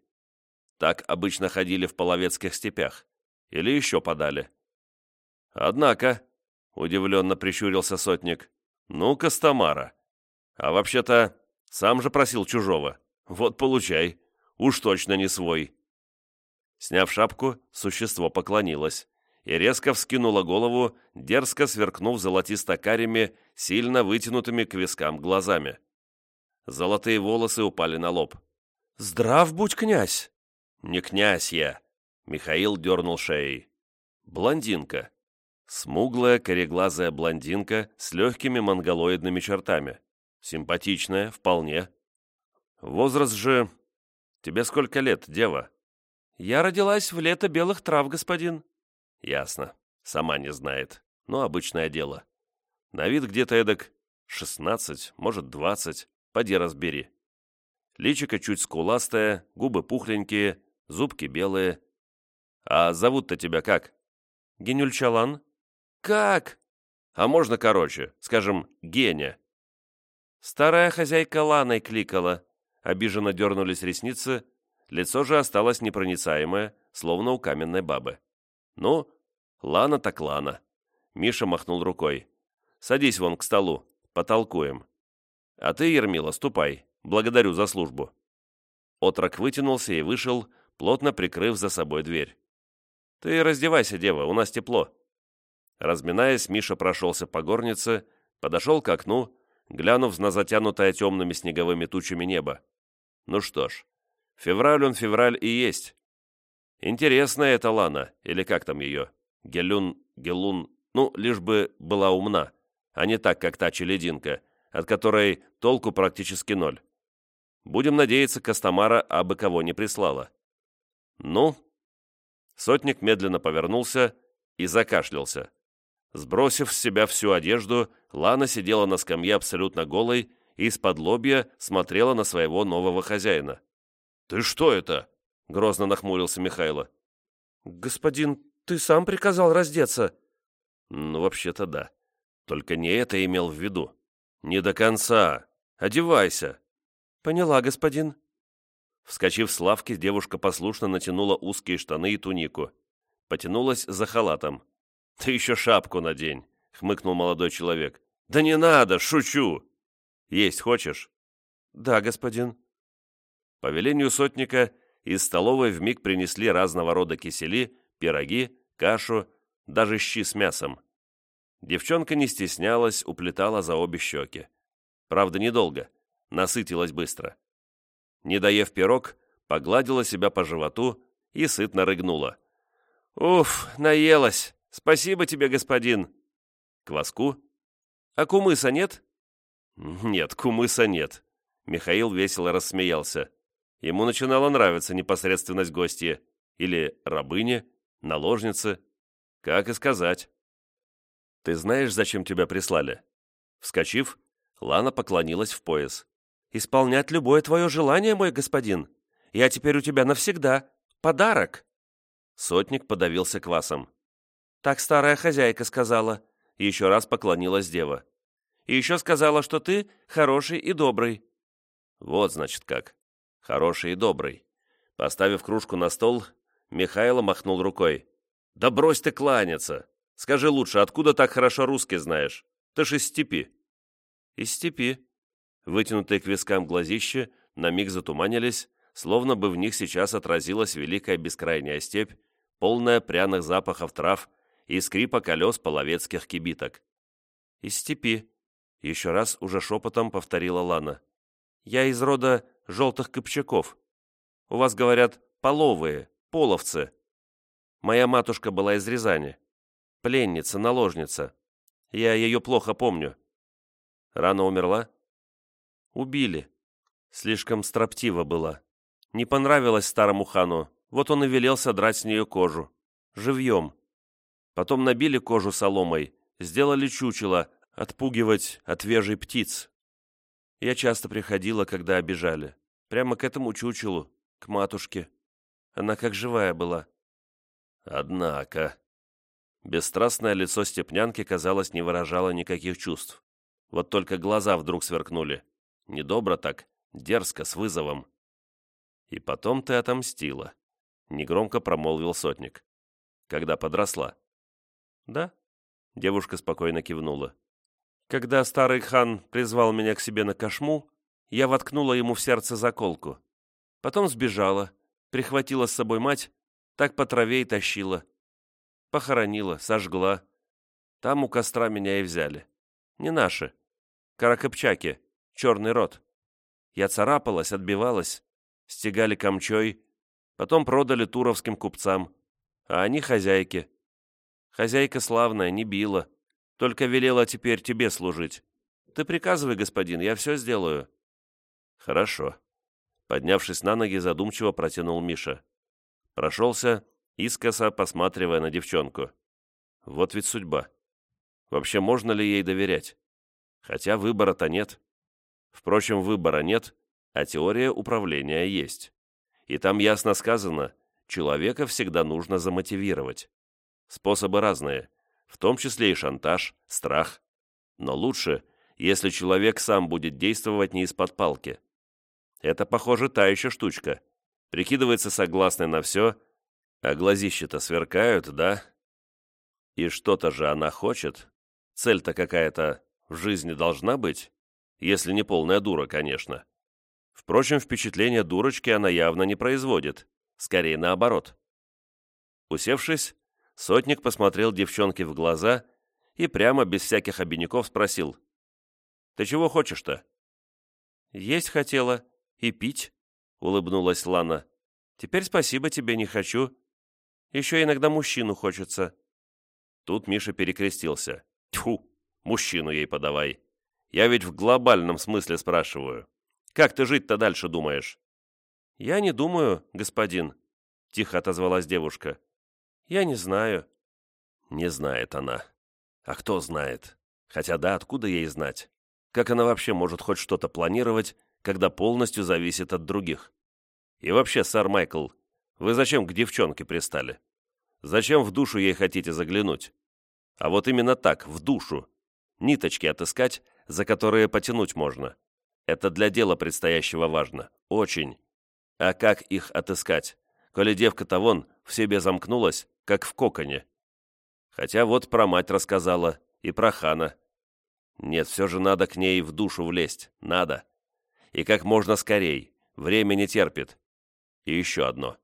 Так обычно ходили в половецких степях. Или еще подали. «Однако», — удивленно прищурился сотник, — «ну, Костомара. А вообще-то, сам же просил чужого. Вот получай. Уж точно не свой». Сняв шапку, существо поклонилось и резко вскинула голову, дерзко сверкнув золотисто-карими, сильно вытянутыми к вискам глазами. Золотые волосы упали на лоб. «Здрав будь, князь!» «Не князь я!» Михаил дернул шеей. «Блондинка. Смуглая, кореглазая блондинка с легкими монголоидными чертами. Симпатичная, вполне. Возраст же... Тебе сколько лет, дева?» «Я родилась в лето белых трав, господин», Ясно. Сама не знает. Но обычное дело. На вид где-то эдак шестнадцать, может, двадцать. Поди разбери. Личико чуть скуластое, губы пухленькие, зубки белые. А зовут-то тебя как? Генюльчалан? Как? А можно короче, скажем, Геня. Старая хозяйка Ланой кликала. Обиженно дернулись ресницы, лицо же осталось непроницаемое, словно у каменной бабы. «Ну, Лана так Лана». Миша махнул рукой. «Садись вон к столу, потолкуем. А ты, Ермила, ступай. Благодарю за службу». Отрок вытянулся и вышел, плотно прикрыв за собой дверь. «Ты раздевайся, дева, у нас тепло». Разминаясь, Миша прошелся по горнице, подошел к окну, глянув на затянутое темными снеговыми тучами небо. Ну что ж, февраль он февраль и есть. Интересная эта Лана, или как там ее? Гелюн, Гелун, ну, лишь бы была умна, а не так, как та челединка, от которой толку практически ноль. Будем надеяться, Костомара абы кого не прислала. Ну? Сотник медленно повернулся и закашлялся. Сбросив с себя всю одежду, Лана сидела на скамье абсолютно голой и из-под лобья смотрела на своего нового хозяина. «Ты что это?» Грозно нахмурился Михайло. «Господин, ты сам приказал раздеться?» «Ну, вообще-то да. Только не это имел в виду. Не до конца. Одевайся». «Поняла, господин». Вскочив с лавки, девушка послушно натянула узкие штаны и тунику. потянулась за халатом. «Ты еще шапку надень», — хмыкнул молодой человек. «Да не надо, шучу!» «Есть хочешь?» «Да, господин». По велению сотника из столовой вмиг принесли разного рода кисели, пироги, кашу, даже щи с мясом. Девчонка не стеснялась, уплетала за обе щеки. Правда, недолго, насытилась быстро. Не доев пирог, погладила себя по животу и сытно рыгнула. «Уф, наелась! Спасибо тебе, господин!» «Кваску?» «А кумыса нет?» «Нет, кумыса нет», — Михаил весело рассмеялся. Ему начинала нравиться непосредственность гостья. Или рабыни, наложницы. Как и сказать. «Ты знаешь, зачем тебя прислали?» Вскочив, Лана поклонилась в пояс. «Исполнять любое твое желание, мой господин. Я теперь у тебя навсегда. Подарок!» Сотник подавился квасом. «Так старая хозяйка сказала». Еще раз поклонилась дева. «И еще сказала, что ты хороший и добрый». «Вот, значит, как. Хороший и добрый». Поставив кружку на стол, Михайло махнул рукой. «Да брось ты кланяться! Скажи лучше, откуда так хорошо русский знаешь? Ты ж из степи». «Из степи». Вытянутые к вискам глазища на миг затуманились, словно бы в них сейчас отразилась великая бескрайняя степь, полная пряных запахов трав и скрипа колес половецких кибиток. «Из степи», — еще раз уже шепотом повторила Лана. «Я из рода желтых копчаков. У вас, говорят, половые, половцы. Моя матушка была из Рязани. Пленница, наложница. Я ее плохо помню. Рано умерла? Убили. Слишком строптива была. Не понравилось старому хану, вот он и велел содрать с нее кожу. Живьем. Потом набили кожу соломой, сделали чучело, отпугивать от вежей птиц. Я часто приходила, когда обижали. Прямо к этому чучелу, к матушке. Она как живая была. Однако... Бесстрастное лицо степнянки, казалось, не выражало никаких чувств. Вот только глаза вдруг сверкнули. Недобро так, дерзко, с вызовом. «И потом ты отомстила», — негромко промолвил сотник. «Когда подросла». «Да?» — девушка спокойно кивнула. «Когда старый хан призвал меня к себе на кошму, я воткнула ему в сердце заколку. Потом сбежала, прихватила с собой мать, так по траве и тащила. Похоронила, сожгла. Там у костра меня и взяли. Не наши. Каракопчаки, черный род. Я царапалась, отбивалась, стегали камчой, потом продали туровским купцам, а они хозяйки. Хозяйка славная, не била, только велела теперь тебе служить. Ты приказывай, господин, я все сделаю». «Хорошо». Поднявшись на ноги, задумчиво протянул Миша. Прошелся, искоса посматривая на девчонку. Вот ведь судьба. Вообще, можно ли ей доверять? Хотя выбора-то нет. Впрочем, выбора нет, а теория управления есть. И там ясно сказано, человека всегда нужно замотивировать. Способы разные, в том числе и шантаж, страх. Но лучше, если человек сам будет действовать не из-под палки. Это, похоже, та еще штучка. Прикидывается согласной на все, а глазища-то сверкают, да? И что-то же она хочет. Цель-то какая-то в жизни должна быть, если не полная дура, конечно. Впрочем, впечатление дурочки она явно не производит, скорее наоборот. Усевшись, сотник посмотрел девчонке в глаза и прямо без всяких обиняков спросил. «Ты чего хочешь-то?» «Есть хотела и пить», — улыбнулась Лана. «Теперь спасибо тебе не хочу. Еще иногда мужчину хочется». Тут Миша перекрестился. «Тьфу, мужчину ей подавай. Я ведь в глобальном смысле спрашиваю. Как ты жить-то дальше думаешь?» «Я не думаю, господин», — тихо отозвалась девушка. «Я не знаю». «Не знает она. А кто знает? Хотя да, откуда ей знать? Как она вообще может хоть что-то планировать, когда полностью зависит от других? И вообще, сэр Майкл, вы зачем к девчонке пристали? Зачем в душу ей хотите заглянуть? А вот именно так, в душу. Ниточки отыскать, за которые потянуть можно. Это для дела предстоящего важно. Очень. А как их отыскать, коли девка-то вон в себе замкнулась, как в коконе. Хотя вот про мать рассказала и про хана. Нет, все же надо к ней в душу влезть, надо. И как можно скорей, время не терпит. И еще одно.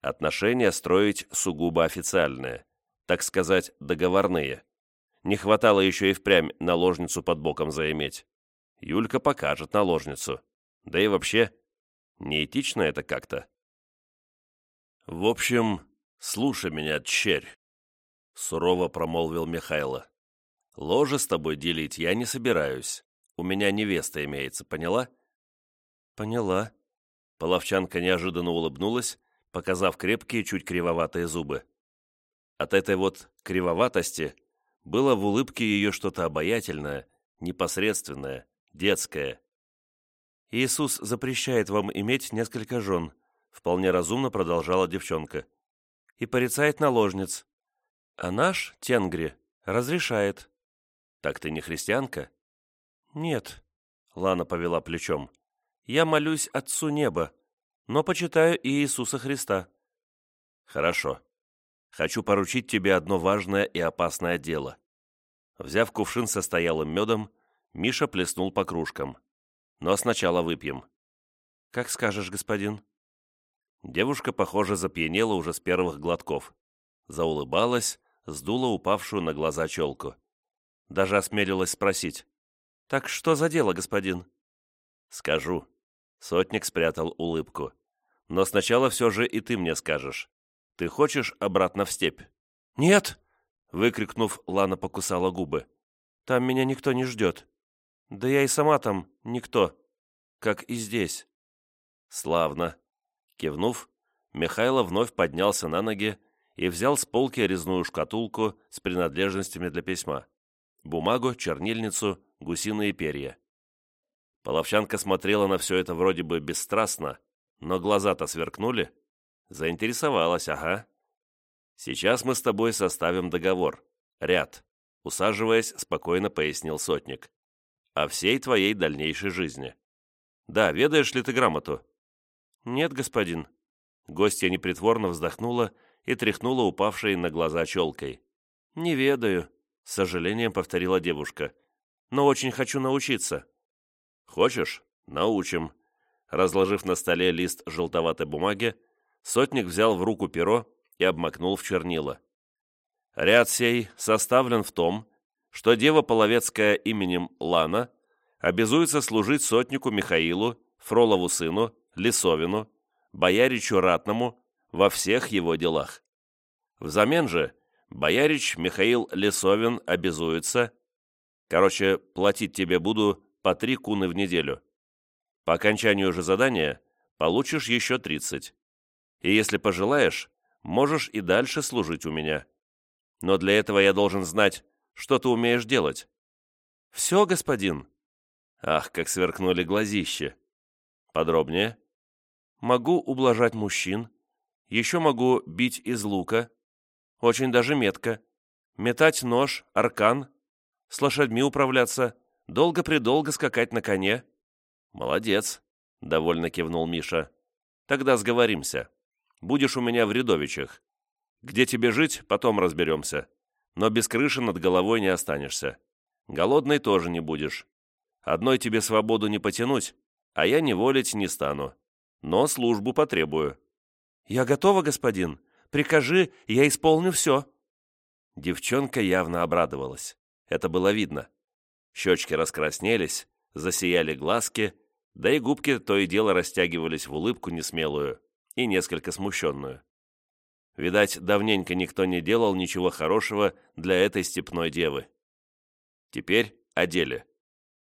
Отношения строить сугубо официальные, так сказать, договорные. Не хватало еще и впрямь наложницу под боком заиметь. Юлька покажет наложницу. Да и вообще, неэтично это как-то. «В общем, слушай меня, черь», — сурово промолвил Михайло. «Ложе с тобой делить я не собираюсь. У меня невеста имеется, поняла?» «Поняла». Половчанка неожиданно улыбнулась, показав крепкие, чуть кривоватые зубы. От этой вот кривоватости было в улыбке ее что-то обаятельное, непосредственное, детское. «Иисус запрещает вам иметь несколько жен», вполне разумно продолжала девчонка. «И порицает наложниц. А наш, Тенгри, разрешает». «Так ты не христианка?» «Нет», — Лана повела плечом. «Я молюсь Отцу Неба, но почитаю и Иисуса Христа». «Хорошо. Хочу поручить тебе одно важное и опасное дело». Взяв кувшин со стоялым медом, Миша плеснул по кружкам. «Но сначала выпьем». «Как скажешь, господин». Девушка, похоже, запьянела уже с первых глотков. Заулыбалась, сдула упавшую на глаза челку. Даже осмелилась спросить. «Так что за дело, господин?» «Скажу». Сотник спрятал улыбку. «Но сначала все же и ты мне скажешь. Ты хочешь обратно в степь?» «Нет!» Выкрикнув, Лана покусала губы. «Там меня никто не ждет. Да я и сама там никто. Как и здесь». «Славно. Кивнув, Михайло вновь поднялся на ноги и взял с полки резную шкатулку с принадлежностями для письма. Бумагу, чернильницу, гусиные перья. Половчанка смотрела на все это вроде бы бесстрастно, но глаза-то сверкнули. Заинтересовалась, ага. «Сейчас мы с тобой составим договор. Ряд», — усаживаясь, спокойно пояснил сотник. «О всей твоей дальнейшей жизни. Да, ведаешь ли ты грамоту?» «Нет, господин». Гостья непритворно вздохнула и тряхнула упавшей на глаза челкой. «Не ведаю», — с сожалением повторила девушка. «Но очень хочу научиться». «Хочешь? Научим». Разложив на столе лист желтоватой бумаги, сотник взял в руку перо и обмакнул в чернила. Ряд сей составлен в том, что дева половецкая именем Лана обязуется служить сотнику Михаилу, Фролову сыну, Лисовину, бояричу Ратному во всех его делах. Взамен же боярич Михаил Лисовин обязуется, короче, платить тебе буду по три куны в неделю. По окончанию же задания получишь еще тридцать. И если пожелаешь, можешь и дальше служить у меня. Но для этого я должен знать, что ты умеешь делать. Все, господин. Ах, как сверкнули глазища. Подробнее. Могу ублажать мужчин. Еще могу бить из лука. Очень даже метко. Метать нож, аркан. С лошадьми управляться. Долго-предолго скакать на коне. Молодец, довольно кивнул Миша. Тогда сговоримся. Будешь у меня в Рядовичах. Где тебе жить, потом разберемся. Но без крыши над головой не останешься. Голодной тоже не будешь. Одной тебе свободу не потянуть, а я не волить не стану но службу потребую». «Я готова, господин. Прикажи, я исполню все». Девчонка явно обрадовалась. Это было видно. Щечки раскраснелись, засияли глазки, да и губки то и дело растягивались в улыбку несмелую и несколько смущенную. Видать, давненько никто не делал ничего хорошего для этой степной девы. Теперь о деле.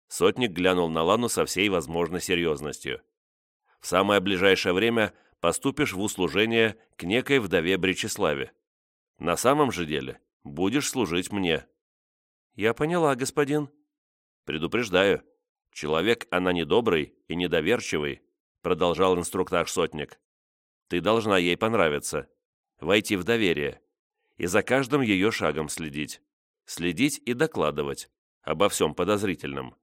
Сотник глянул на Лану со всей возможной серьезностью в самое ближайшее время поступишь в услужение к некой вдове Бречеславе. На самом же деле будешь служить мне». «Я поняла, господин». «Предупреждаю, человек она недобрый и недоверчивый», продолжал инструктаж сотник. «Ты должна ей понравиться, войти в доверие и за каждым ее шагом следить. Следить и докладывать обо всем подозрительном.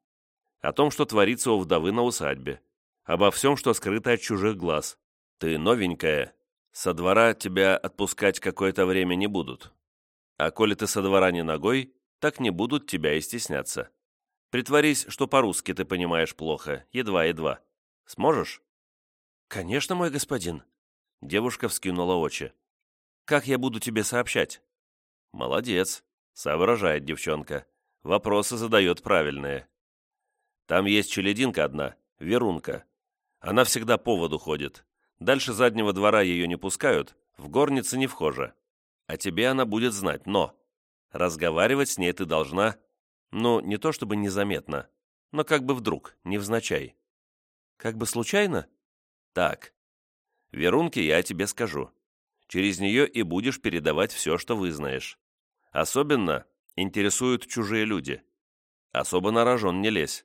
О том, что творится у вдовы на усадьбе, обо всем, что скрыто от чужих глаз. Ты новенькая. Со двора тебя отпускать какое-то время не будут. А коли ты со двора не ногой, так не будут тебя и стесняться. Притворись, что по-русски ты понимаешь плохо, едва-едва. Сможешь?» «Конечно, мой господин». Девушка вскинула очи. «Как я буду тебе сообщать?» «Молодец», — соображает девчонка. Вопросы задает правильные. «Там есть челединка одна, Верунка. Она всегда по воду ходит. Дальше заднего двора ее не пускают, в горнице не вхожа. А тебе она будет знать, но... Разговаривать с ней ты должна, ну, не то чтобы незаметно, но как бы вдруг, невзначай. Как бы случайно? Так. Верунке я тебе скажу. Через нее и будешь передавать все, что вызнаешь. Особенно интересуют чужие люди. Особо на рожон не лезь.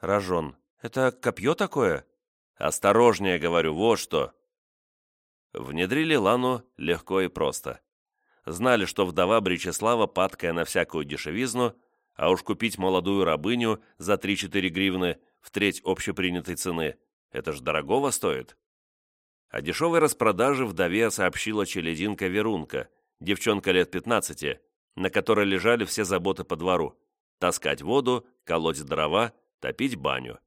Рожон. Это копье такое? Осторожнее, говорю, вот что. Внедрили Лану легко и просто. Знали, что вдова Бричеслава, падкая на всякую дешевизну, а уж купить молодую рабыню за 3-4 гривны в треть общепринятой цены, это ж дорогого стоит. О дешевой распродаже вдове сообщила челединка Верунка, девчонка лет 15, на которой лежали все заботы по двору. Таскать воду, колоть дрова, топить баню.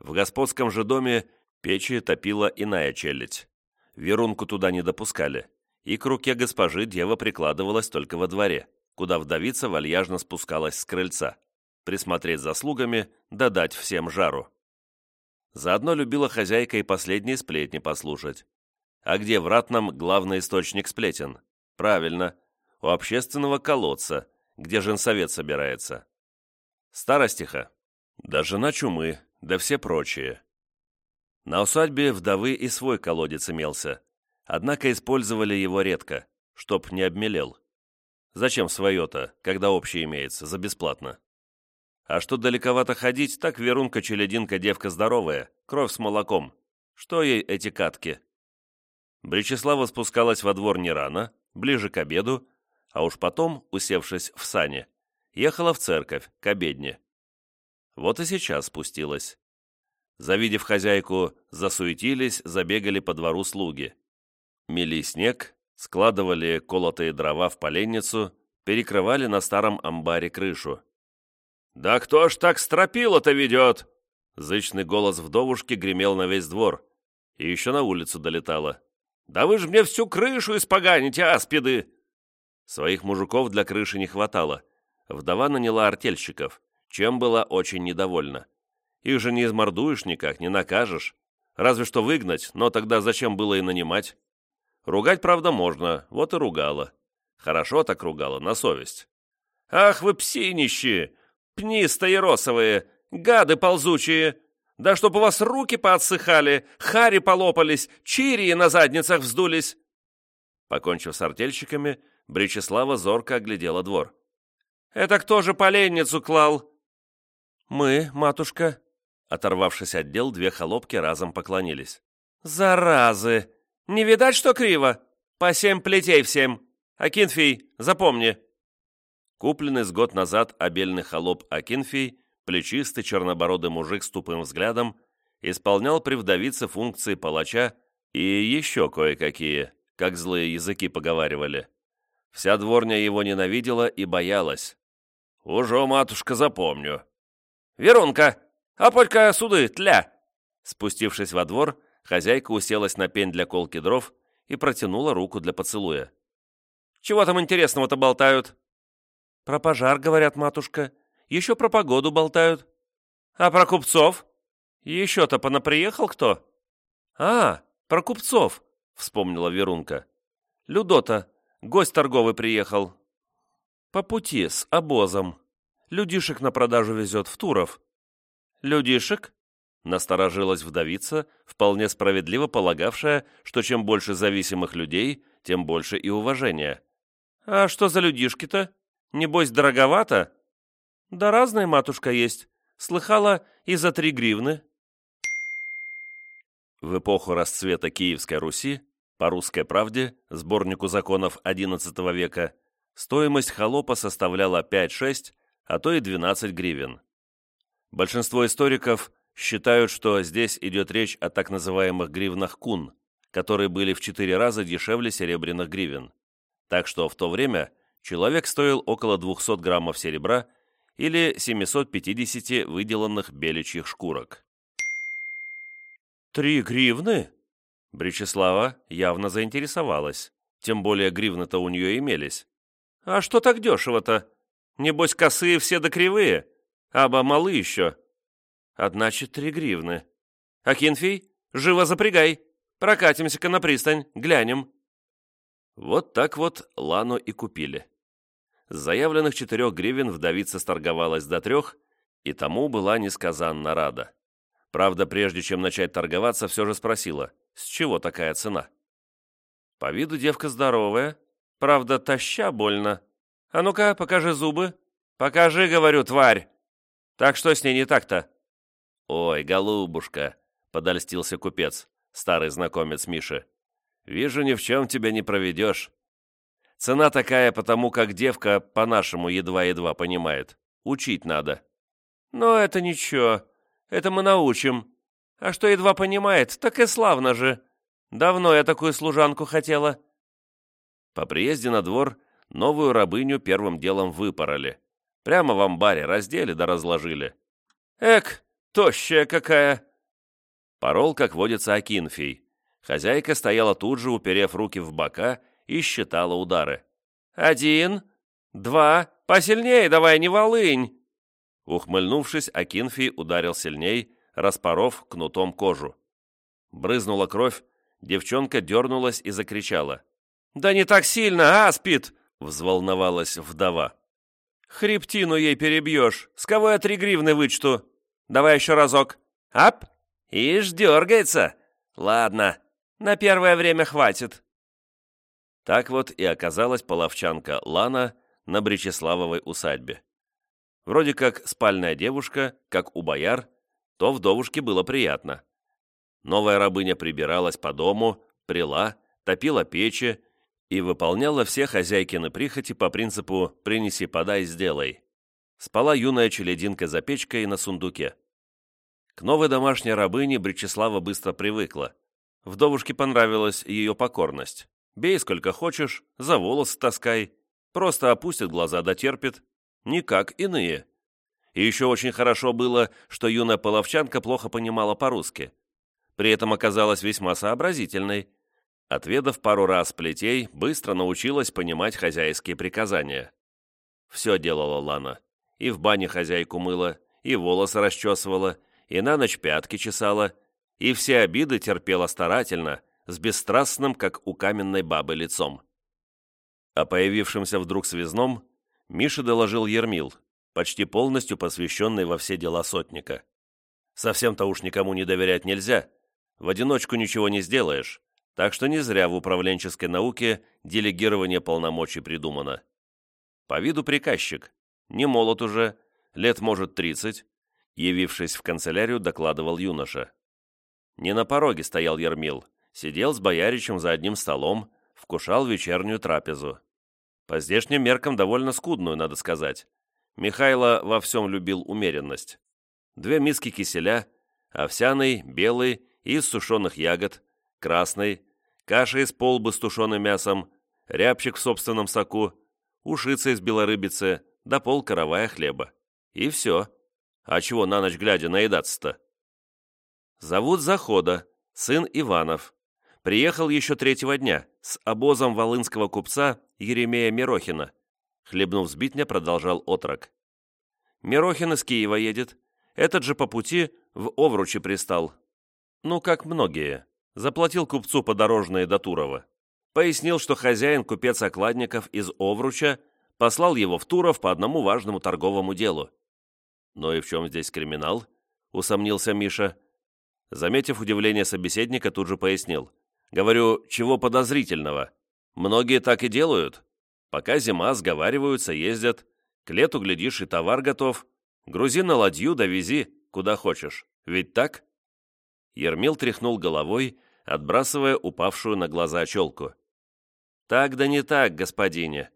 В господском же доме печи топила иная челядь. Верунку туда не допускали, и к руке госпожи дева прикладывалась только во дворе, куда вдовица вальяжно спускалась с крыльца, присмотреть за слугами, да дать всем жару. Заодно любила хозяйка и последние сплетни послушать. А где в ратном главный источник сплетен? Правильно, у общественного колодца, где женсовет собирается. Старостиха, да жена чумы, да все прочие. На усадьбе вдовы и свой колодец имелся, однако использовали его редко, чтоб не обмелел. Зачем свое-то, когда общее имеется, за бесплатно? А что далековато ходить, так Верунка-челядинка девка здоровая, кровь с молоком. Что ей эти катки? Бречеслава спускалась во двор не рано, ближе к обеду, а уж потом, усевшись в сане, ехала в церковь, к обедне. Вот и сейчас спустилась. Завидев хозяйку, засуетились, забегали по двору слуги. Мели снег, складывали колотые дрова в поленницу, перекрывали на старом амбаре крышу. «Да кто ж так стропило-то ведет?» Зычный голос вдовушки гремел на весь двор. И еще на улицу долетало. «Да вы ж мне всю крышу испоганите, аспиды!» Своих мужиков для крыши не хватало. Вдова наняла артельщиков чем была очень недовольна. Их же не измордуешь никак, не накажешь. Разве что выгнать, но тогда зачем было и нанимать? Ругать, правда, можно, вот и ругала. Хорошо так ругала, на совесть. «Ах вы псинищи! Пни стаиросовые! Гады ползучие! Да чтоб у вас руки поотсыхали, хари полопались, чирии на задницах вздулись!» Покончив с артельщиками, Бречеслава зорко оглядела двор. «Это кто же поленницу клал?» «Мы, матушка». Оторвавшись от дел, две холопки разом поклонились. «Заразы! Не видать, что криво? По семь плетей всем! Акинфий, запомни!» Купленный с год назад обельный холоп Акинфий, плечистый чернобородый мужик с тупым взглядом, исполнял при вдовице функции палача и еще кое-какие, как злые языки поговаривали. Вся дворня его ненавидела и боялась. «Уже, матушка, запомню», «Верунка! А полька суды, тля!» Спустившись во двор, хозяйка уселась на пень для колки дров и протянула руку для поцелуя. «Чего там интересного-то болтают?» «Про пожар, говорят, матушка. Еще про погоду болтают». «А про купцов? Еще-то понаприехал кто?» «А, про купцов», — вспомнила Верунка. «Людота, гость торговый приехал». «По пути, с обозом», Людишек на продажу везет в Туров». «Людишек?» — насторожилась вдовица, вполне справедливо полагавшая, что чем больше зависимых людей, тем больше и уважения. «А что за людишки-то? Небось, дороговато?» «Да разная матушка есть. Слыхала и за три гривны». В эпоху расцвета Киевской Руси, по русской правде, сборнику законов XI века, стоимость холопа составляла 5-6, а то и 12 гривен. Большинство историков считают, что здесь идет речь о так называемых гривнах кун, которые были в четыре раза дешевле серебряных гривен. Так что в то время человек стоил около 200 граммов серебра или 750 выделанных беличьих шкурок. «Три гривны?» Бречеслава явно заинтересовалась, тем более гривны-то у нее имелись. «А что так дешево-то? Небось, косые все да кривые, аба малы еще. Одначе три гривны. Акинфий, живо запрягай, прокатимся-ка на пристань, глянем». Вот так вот Лану и купили. С заявленных четырех гривен вдовица сторговалась до трех, и тому была несказанно рада. Правда, прежде чем начать торговаться, все же спросила, с чего такая цена? По виду девка здоровая, правда, таща больно. А ну-ка, покажи зубы. Покажи, говорю, тварь. Так что с ней не так-то? Ой, голубушка, подольстился купец, старый знакомец Миши. Вижу, ни в чем тебя не проведешь. Цена такая, потому как девка по-нашему едва-едва понимает. Учить надо. Но это ничего, это мы научим. А что едва понимает, так и славно же. Давно я такую служанку хотела». По приезде на двор новую рабыню первым делом выпороли. Прямо в амбаре раздели да разложили. «Эк, тощая какая!» Порол, как водится, Акинфий. Хозяйка стояла тут же, уперев руки в бока, и считала удары. «Один, два, посильнее давай, не волынь!» Ухмыльнувшись, Акинфий ударил сильней, распоров кнутом кожу. Брызнула кровь, девчонка дернулась и закричала. «Да не так сильно, аспид!» — взволновалась вдова. «Хребтину ей перебьешь, с кого я три гривны вычту? Давай еще разок. Ап! Ишь, дергается! Ладно, на первое время хватит». Так вот и оказалась половчанка Лана на Бречеславовой усадьбе. Вроде как спальная девушка, как у бояр, то вдовушке было приятно. Новая рабыня прибиралась по дому, прила, топила печи и выполняла все хозяйкины прихоти по принципу «принеси, подай, сделай». Спала юная челединка за печкой на сундуке. К новой домашней рабыне Бречеслава быстро привыкла. Вдовушке понравилась ее покорность. Бей сколько хочешь, за волос таскай. Просто опустит глаза дотерпит, не как иные. И еще очень хорошо было, что юная половчанка плохо понимала по-русски. При этом оказалась весьма сообразительной. Отведав пару раз плетей, быстро научилась понимать хозяйские приказания. Все делала Лана. И в бане хозяйку мыла, и волосы расчесывала, и на ночь пятки чесала, и все обиды терпела старательно, с бесстрастным, как у каменной бабы, лицом. О появившемся вдруг связном Миша доложил Ермил, почти полностью посвященный во все дела сотника. Совсем-то уж никому не доверять нельзя, в одиночку ничего не сделаешь, так что не зря в управленческой науке делегирование полномочий придумано. По виду приказчик, не молод уже, лет может тридцать, явившись в канцелярию, докладывал юноша. Не на пороге стоял Ермил, сидел с бояричем за одним столом, вкушал вечернюю трапезу. По здешним меркам довольно скудную, надо сказать. Михайло во всем любил умеренность. Две миски киселя, овсяный, белый из сушеных ягод, красный, каша из полбы с тушеным мясом, рябчик в собственном соку, ушица из белорыбицы, да пол каравая хлеба. И все. А чего на ночь глядя наедаться-то? Зовут Захода, сын Иванов. Приехал еще третьего дня с обозом волынского купца Еремея Мирохина. Хлебнув сбитня, продолжал отрок. Мирохин из Киева едет. Этот же по пути в Овручи пристал. Ну, как многие. Заплатил купцу подорожные до Турова. Пояснил, что хозяин, купец Окладников из Овруча, послал его в Туров по одному важному торговому делу. «Ну и в чем здесь криминал?» — усомнился Миша. Заметив удивление собеседника, тут же пояснил. Говорю, чего подозрительного? Многие так и делают. Пока зима, сговариваются, ездят. К лету, глядишь, и товар готов. Грузи на ладью, довези, куда хочешь. Ведь так?» Ермил тряхнул головой, отбрасывая упавшую на глаза челку. «Так да не так, господине.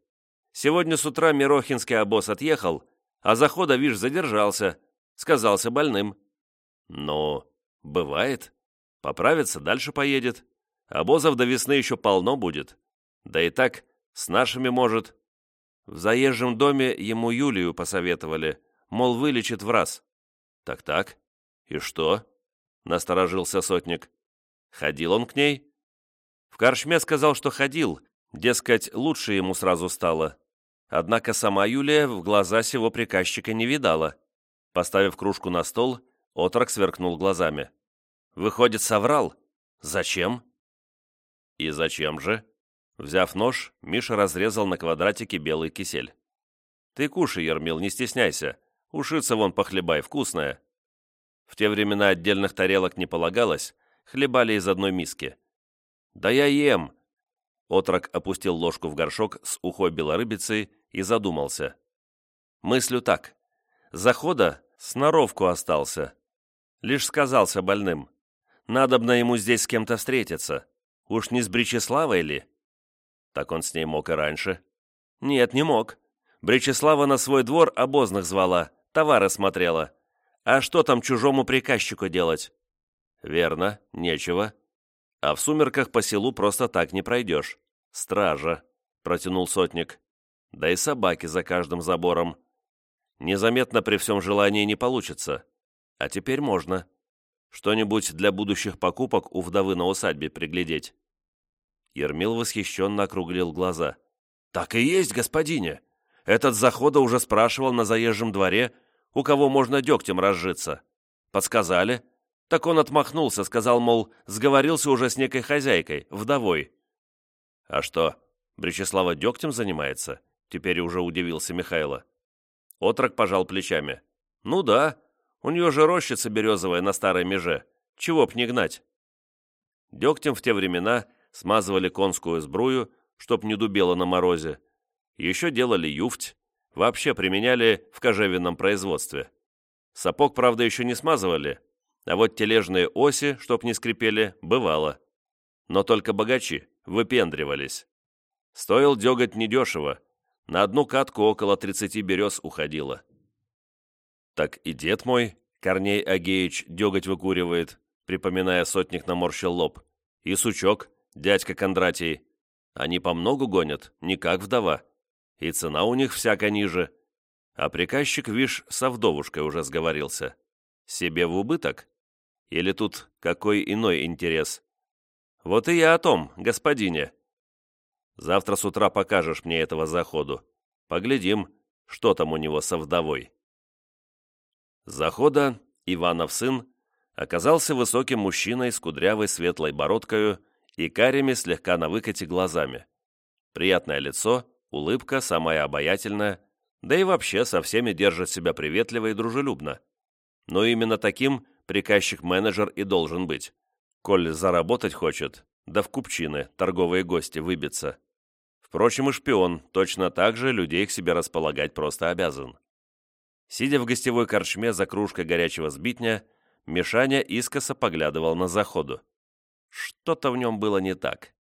Сегодня с утра Мирохинский обоз отъехал, а захода, вишь, задержался. Сказался больным». «Ну, бывает. Поправится, дальше поедет. Обозов до весны еще полно будет. Да и так, с нашими может. В заезжем доме ему Юлию посоветовали, мол, вылечит в раз. Так-так, и что? Насторожился сотник. Ходил он к ней? В корчме сказал, что ходил, дескать, лучше ему сразу стало. Однако сама Юлия в глаза сего приказчика не видала. Поставив кружку на стол, отрок сверкнул глазами. «Выходит, соврал? Зачем?» «И зачем же?» Взяв нож, Миша разрезал на квадратике белый кисель. «Ты кушай, Ермил, не стесняйся. Ушица вон похлебай, вкусная». В те времена отдельных тарелок не полагалось, хлебали из одной миски. «Да я ем!» Отрок опустил ложку в горшок с ухой белорыбицей и задумался. «Мыслю так. Захода сноровку остался. Лишь сказался больным. Надобно ему здесь с кем-то встретиться. Уж не с Бричеславой ли?» Так он с ней мог и раньше. «Нет, не мог. Бричеслава на свой двор обозных звала, товары смотрела. А что там чужому приказчику делать?» «Верно, нечего. А в сумерках по селу просто так не пройдешь. Стража», — протянул сотник. «Да и собаки за каждым забором. Незаметно при всем желании не получится. А теперь можно. Что-нибудь для будущих покупок у вдовы на усадьбе приглядеть». Ермил восхищенно округлил глаза. «Так и есть, господине. Этот захода уже спрашивал на заезжем дворе, у кого можно дегтем разжиться. Подсказали. Так он отмахнулся, сказал, мол, сговорился уже с некой хозяйкой, вдовой. А что, Бречеслава дегтем занимается? Теперь уже удивился Михайло. Отрок пожал плечами. Ну да, у нее же рощица березовая на старой меже. Чего б не гнать? Дегтем в те времена смазывали конскую сбрую, чтоб не дубело на морозе. Еще делали юфть, вообще применяли в кожевенном производстве. Сапог, правда, еще не смазывали, а вот тележные оси, чтоб не скрипели, бывало. Но только богачи выпендривались. Стоил деготь недешево, на одну катку около 30 берез уходило. Так и дед мой, Корней Агеич, деготь выкуривает, припоминая сотник наморщил лоб. И сучок, дядька Кондратий. Они по многу гонят, не как вдова и цена у них всяко ниже. А приказчик, вишь, со вдовушкой уже сговорился. Себе в убыток? Или тут какой иной интерес? Вот и я о том, господине. Завтра с утра покажешь мне этого заходу. Поглядим, что там у него со вдовой. Захода, Иванов сын, оказался высоким мужчиной с кудрявой светлой бородкою и карими слегка на выкате глазами. Приятное лицо, улыбка самая обаятельная, да и вообще со всеми держит себя приветливо и дружелюбно. Но именно таким приказчик-менеджер и должен быть. Коль заработать хочет, да в купчины торговые гости выбиться. Впрочем, и шпион точно так же людей к себе располагать просто обязан. Сидя в гостевой корчме за кружкой горячего сбитня, Мишаня искоса поглядывал на заходу. Что-то в нем было не так.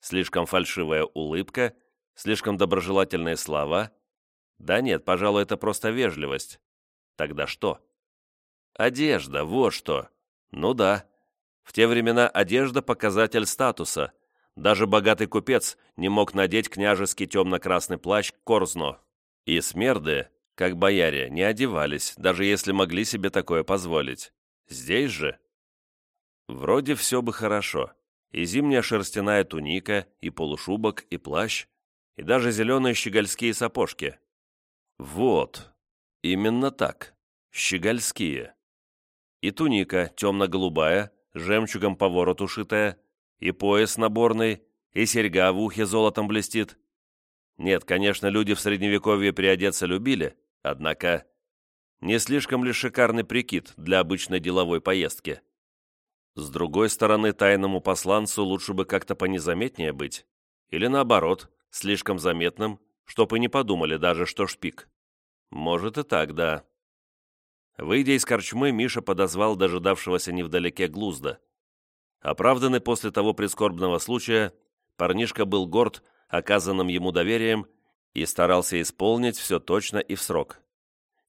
Слишком фальшивая улыбка Слишком доброжелательные слова? Да нет, пожалуй, это просто вежливость. Тогда что? Одежда, вот что. Ну да. В те времена одежда – показатель статуса. Даже богатый купец не мог надеть княжеский темно-красный плащ корзно. И смерды, как бояре, не одевались, даже если могли себе такое позволить. Здесь же... Вроде все бы хорошо. И зимняя шерстяная туника, и полушубок, и плащ и даже зеленые щегольские сапожки. Вот, именно так, щегольские. И туника темно-голубая, жемчугом по вороту шитая, и пояс наборный, и серьга в ухе золотом блестит. Нет, конечно, люди в Средневековье приодеться любили, однако не слишком ли шикарный прикид для обычной деловой поездки? С другой стороны, тайному посланцу лучше бы как-то понезаметнее быть. Или наоборот, слишком заметным, чтоб и не подумали даже, что шпик. Может и так, да. Выйдя из корчмы, Миша подозвал дожидавшегося невдалеке Глузда. Оправданный после того прискорбного случая, парнишка был горд оказанным ему доверием и старался исполнить все точно и в срок.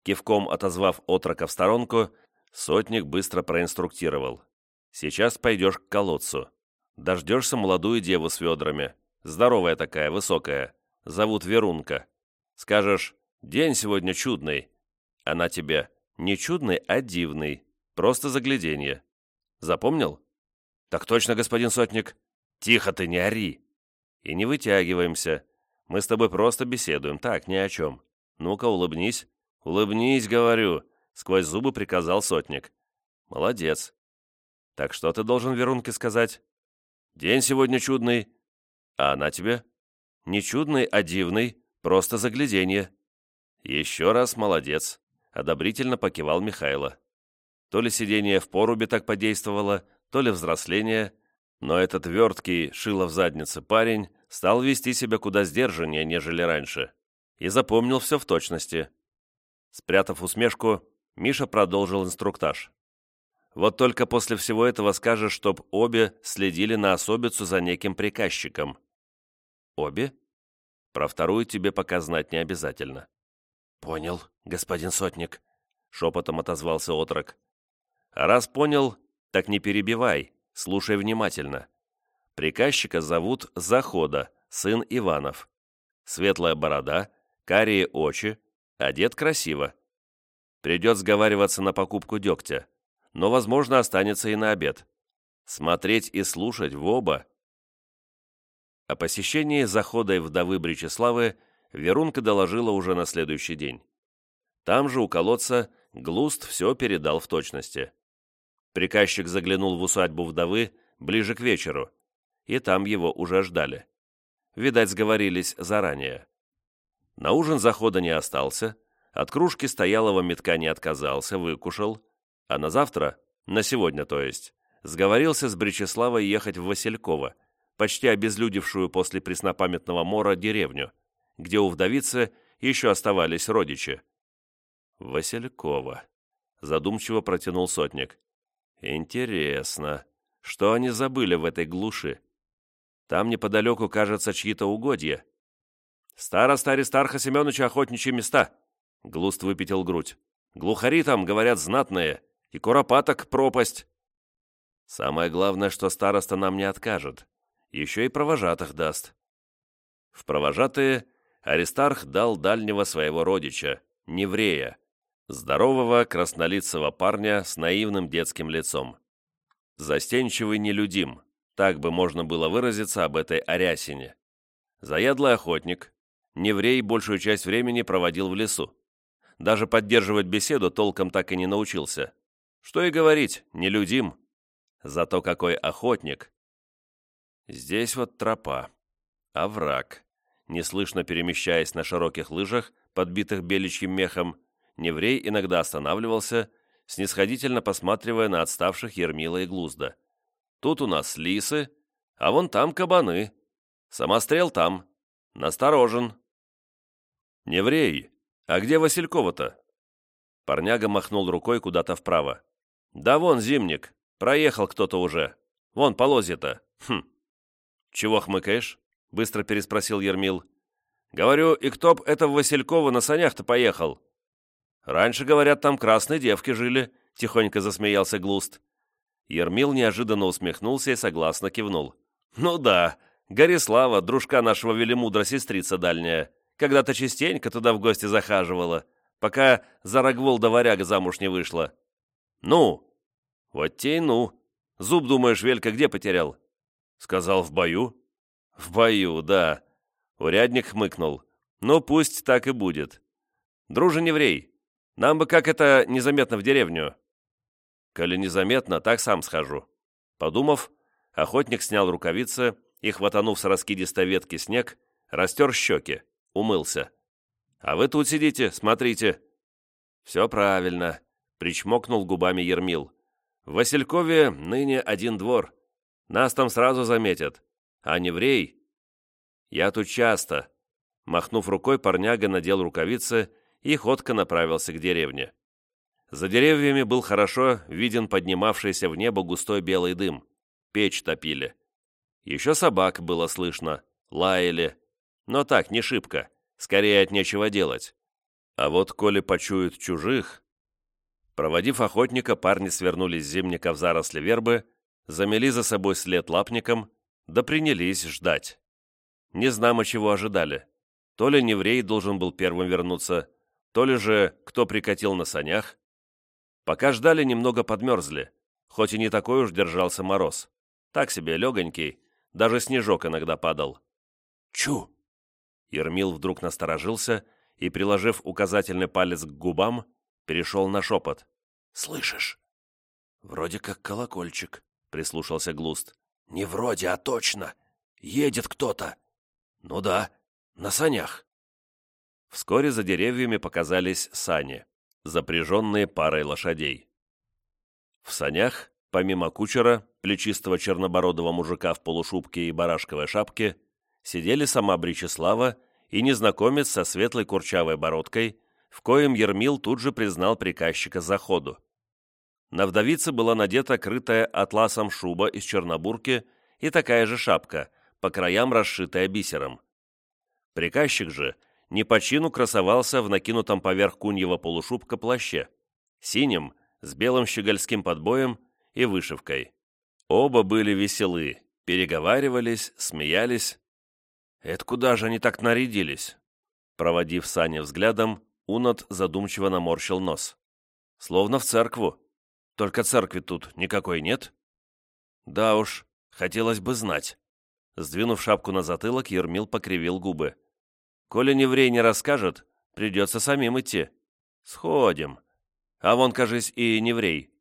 Кивком отозвав отрока в сторонку, сотник быстро проинструктировал. «Сейчас пойдешь к колодцу. Дождешься молодую деву с ведрами. Здоровая такая, высокая. Зовут Верунка. Скажешь, день сегодня чудный. Она тебе не чудный, а дивный. Просто загляденье. Запомнил? Так точно, господин сотник. Тихо ты, не ори. И не вытягиваемся. Мы с тобой просто беседуем, так, ни о чем. Ну-ка, улыбнись. Улыбнись, говорю, сквозь зубы приказал сотник. Молодец. Так что ты должен Верунке сказать? День сегодня чудный. А она тебе? Не чудный, а дивный, просто загляденье. Еще раз молодец. Одобрительно покивал Михайло. То ли сидение в порубе так подействовало, то ли взросление, но этот верткий, шило в заднице парень стал вести себя куда сдержаннее, нежели раньше, и запомнил все в точности. Спрятав усмешку, Миша продолжил инструктаж. Вот только после всего этого скажешь, чтоб обе следили на особицу за неким приказчиком. Обе? Про вторую тебе пока знать не обязательно. Понял, господин сотник, шепотом отозвался отрок. А раз понял, так не перебивай, слушай внимательно. Приказчика зовут Захода, сын Иванов. Светлая борода, карие очи, одет красиво. Придет сговариваться на покупку дегтя но, возможно, останется и на обед. Смотреть и слушать в оба. О посещении захода вдовы Бричеславы Верунка доложила уже на следующий день. Там же у колодца Глуст все передал в точности. Приказчик заглянул в усадьбу вдовы ближе к вечеру, и там его уже ждали. Видать, сговорились заранее. На ужин захода не остался, от кружки стоялого метка не отказался, выкушал, а на завтра, на сегодня то есть, сговорился с Бречеславой ехать в Васильково, почти обезлюдевшую после преснопамятного мора деревню, где у вдовицы еще оставались родичи. «Васильково», — задумчиво протянул сотник. «Интересно, что они забыли в этой глуши? Там неподалеку, кажется, чьи-то угодья». «Староста Аристарха Семеновича охотничьи места», — Глуст выпятил грудь. «Глухари там, говорят, знатные и куропаток пропасть. Самое главное, что староста нам не откажет, еще и провожатых даст. В провожатые Аристарх дал дальнего своего родича, Неврея, здорового краснолицего парня с наивным детским лицом. Застенчивый нелюдим, так бы можно было выразиться об этой Арясине. Заядлый охотник, Неврей большую часть времени проводил в лесу. Даже поддерживать беседу толком так и не научился. Что и говорить, нелюдим. Зато какой охотник. Здесь вот тропа. Овраг. Неслышно перемещаясь на широких лыжах, подбитых беличьим мехом, Неврей иногда останавливался, снисходительно посматривая на отставших Ермила и Глузда. Тут у нас лисы, а вон там кабаны. Самострел там. Насторожен. Неврей, а где Василькова-то? Парняга махнул рукой куда-то вправо. «Да вон зимник. Проехал кто-то уже. Вон полозья-то. Хм». «Чего хмыкаешь?» — быстро переспросил Ермил. «Говорю, и кто б это в Васильково на санях-то поехал?» «Раньше, говорят, там красные девки жили», — тихонько засмеялся Глуст. Ермил неожиданно усмехнулся и согласно кивнул. «Ну да, Горислава, дружка нашего Велимудра, сестрица дальняя, когда-то частенько туда в гости захаживала, пока за Рогволда варяга замуж не вышла. «Ну?» «Вот те ну. Зуб, думаешь, Велька где потерял?» «Сказал, в бою». «В бою, да». Урядник хмыкнул. «Ну, пусть так и будет. Дружен еврей, нам бы как это незаметно в деревню». «Коли незаметно, так сам схожу». Подумав, охотник снял рукавицы и, хватанув с раскидистой ветки снег, растер щеки, умылся. «А вы тут сидите, смотрите». «Все правильно причмокнул губами Ермил. «В Василькове ныне один двор. Нас там сразу заметят. А не врей?» «Я тут часто». Махнув рукой, парняга надел рукавицы и ходко направился к деревне. За деревьями был хорошо виден поднимавшийся в небо густой белый дым. Печь топили. Еще собак было слышно, лаяли. Но так, не шибко, скорее от нечего делать. А вот коли почуют чужих, Проводив охотника, парни свернули с зимника заросли вербы, замели за собой след лапником, да принялись ждать. Не знамо, чего ожидали. То ли Неврей должен был первым вернуться, то ли же кто прикатил на санях. Пока ждали, немного подмерзли, хоть и не такой уж держался мороз. Так себе легонький, даже снежок иногда падал. «Чу!» Ермил вдруг насторожился и, приложив указательный палец к губам, перешел на шепот. «Слышишь?» «Вроде как колокольчик», — прислушался Глуст. «Не вроде, а точно. Едет кто-то». «Ну да, на санях». Вскоре за деревьями показались сани, запряженные парой лошадей. В санях, помимо кучера, плечистого чернобородого мужика в полушубке и барашковой шапке, сидели сама Бричеслава и незнакомец со светлой курчавой бородкой, в коем Ермил тут же признал приказчика заходу. На вдовице была надета крытая атласом шуба из чернобурки и такая же шапка, по краям расшитая бисером. Приказчик же не по чину красовался в накинутом поверх куньего полушубка плаще, синим, с белым щегольским подбоем и вышивкой. Оба были веселы, переговаривались, смеялись. «Это куда же они так нарядились?» Проводив Сани взглядом, Унат задумчиво наморщил нос. «Словно в церкву. Только церкви тут никакой нет?» «Да уж, хотелось бы знать». Сдвинув шапку на затылок, Ермил покривил губы. «Коли неврей не расскажет, придется самим идти. Сходим. А вон, кажись, и неврей».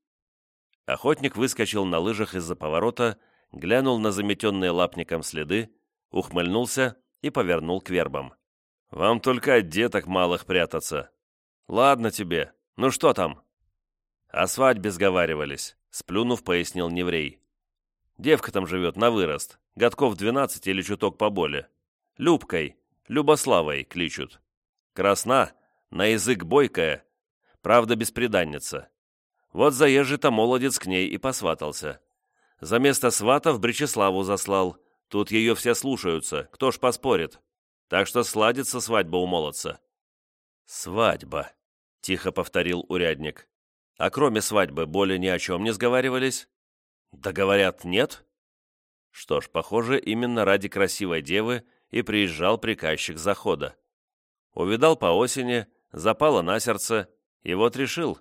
Охотник выскочил на лыжах из-за поворота, глянул на заметенные лапником следы, ухмыльнулся и повернул к вербам. «Вам только от деток малых прятаться. Ладно тебе. Ну что там?» «О свадьбе сговаривались», — сплюнув, пояснил Неврей. «Девка там живет на вырост, годков двенадцать или чуток поболе. Любкой, Любославой кличут. Красна, на язык бойкая, правда беспреданница. Вот заезжий-то молодец к ней и посватался. За место свата в Бречеславу заслал. Тут ее все слушаются, кто ж поспорит. Так что сладится свадьба у молодца». «Свадьба», — тихо повторил урядник. А кроме свадьбы более ни о чем не сговаривались? Да говорят, нет? Что ж, похоже, именно ради красивой девы и приезжал приказчик захода. Увидал по осени, запало на сердце, и вот решил.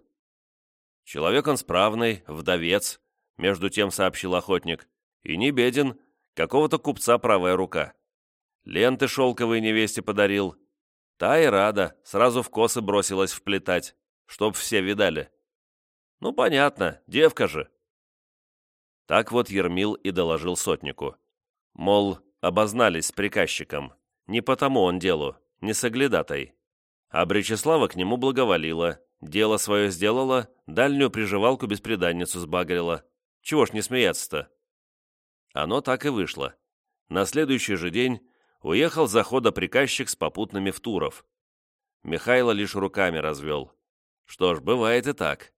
Человек он справный, вдовец, между тем сообщил охотник, и не беден, какого-то купца правая рука. Ленты шелковые невесте подарил. Та и рада, сразу в косы бросилась вплетать, чтоб все видали. Ну, понятно, девка же. Так вот Ермил и доложил сотнику. Мол, обознались с приказчиком. Не потому он делу, не соглядатай. А Бречеслава к нему благоволила, дело свое сделала, дальнюю приживалку-беспреданницу сбагрила. Чего ж не смеяться-то? Оно так и вышло. На следующий же день уехал захода приказчик с попутными в Туров. Михайло лишь руками развел. Что ж, бывает и так.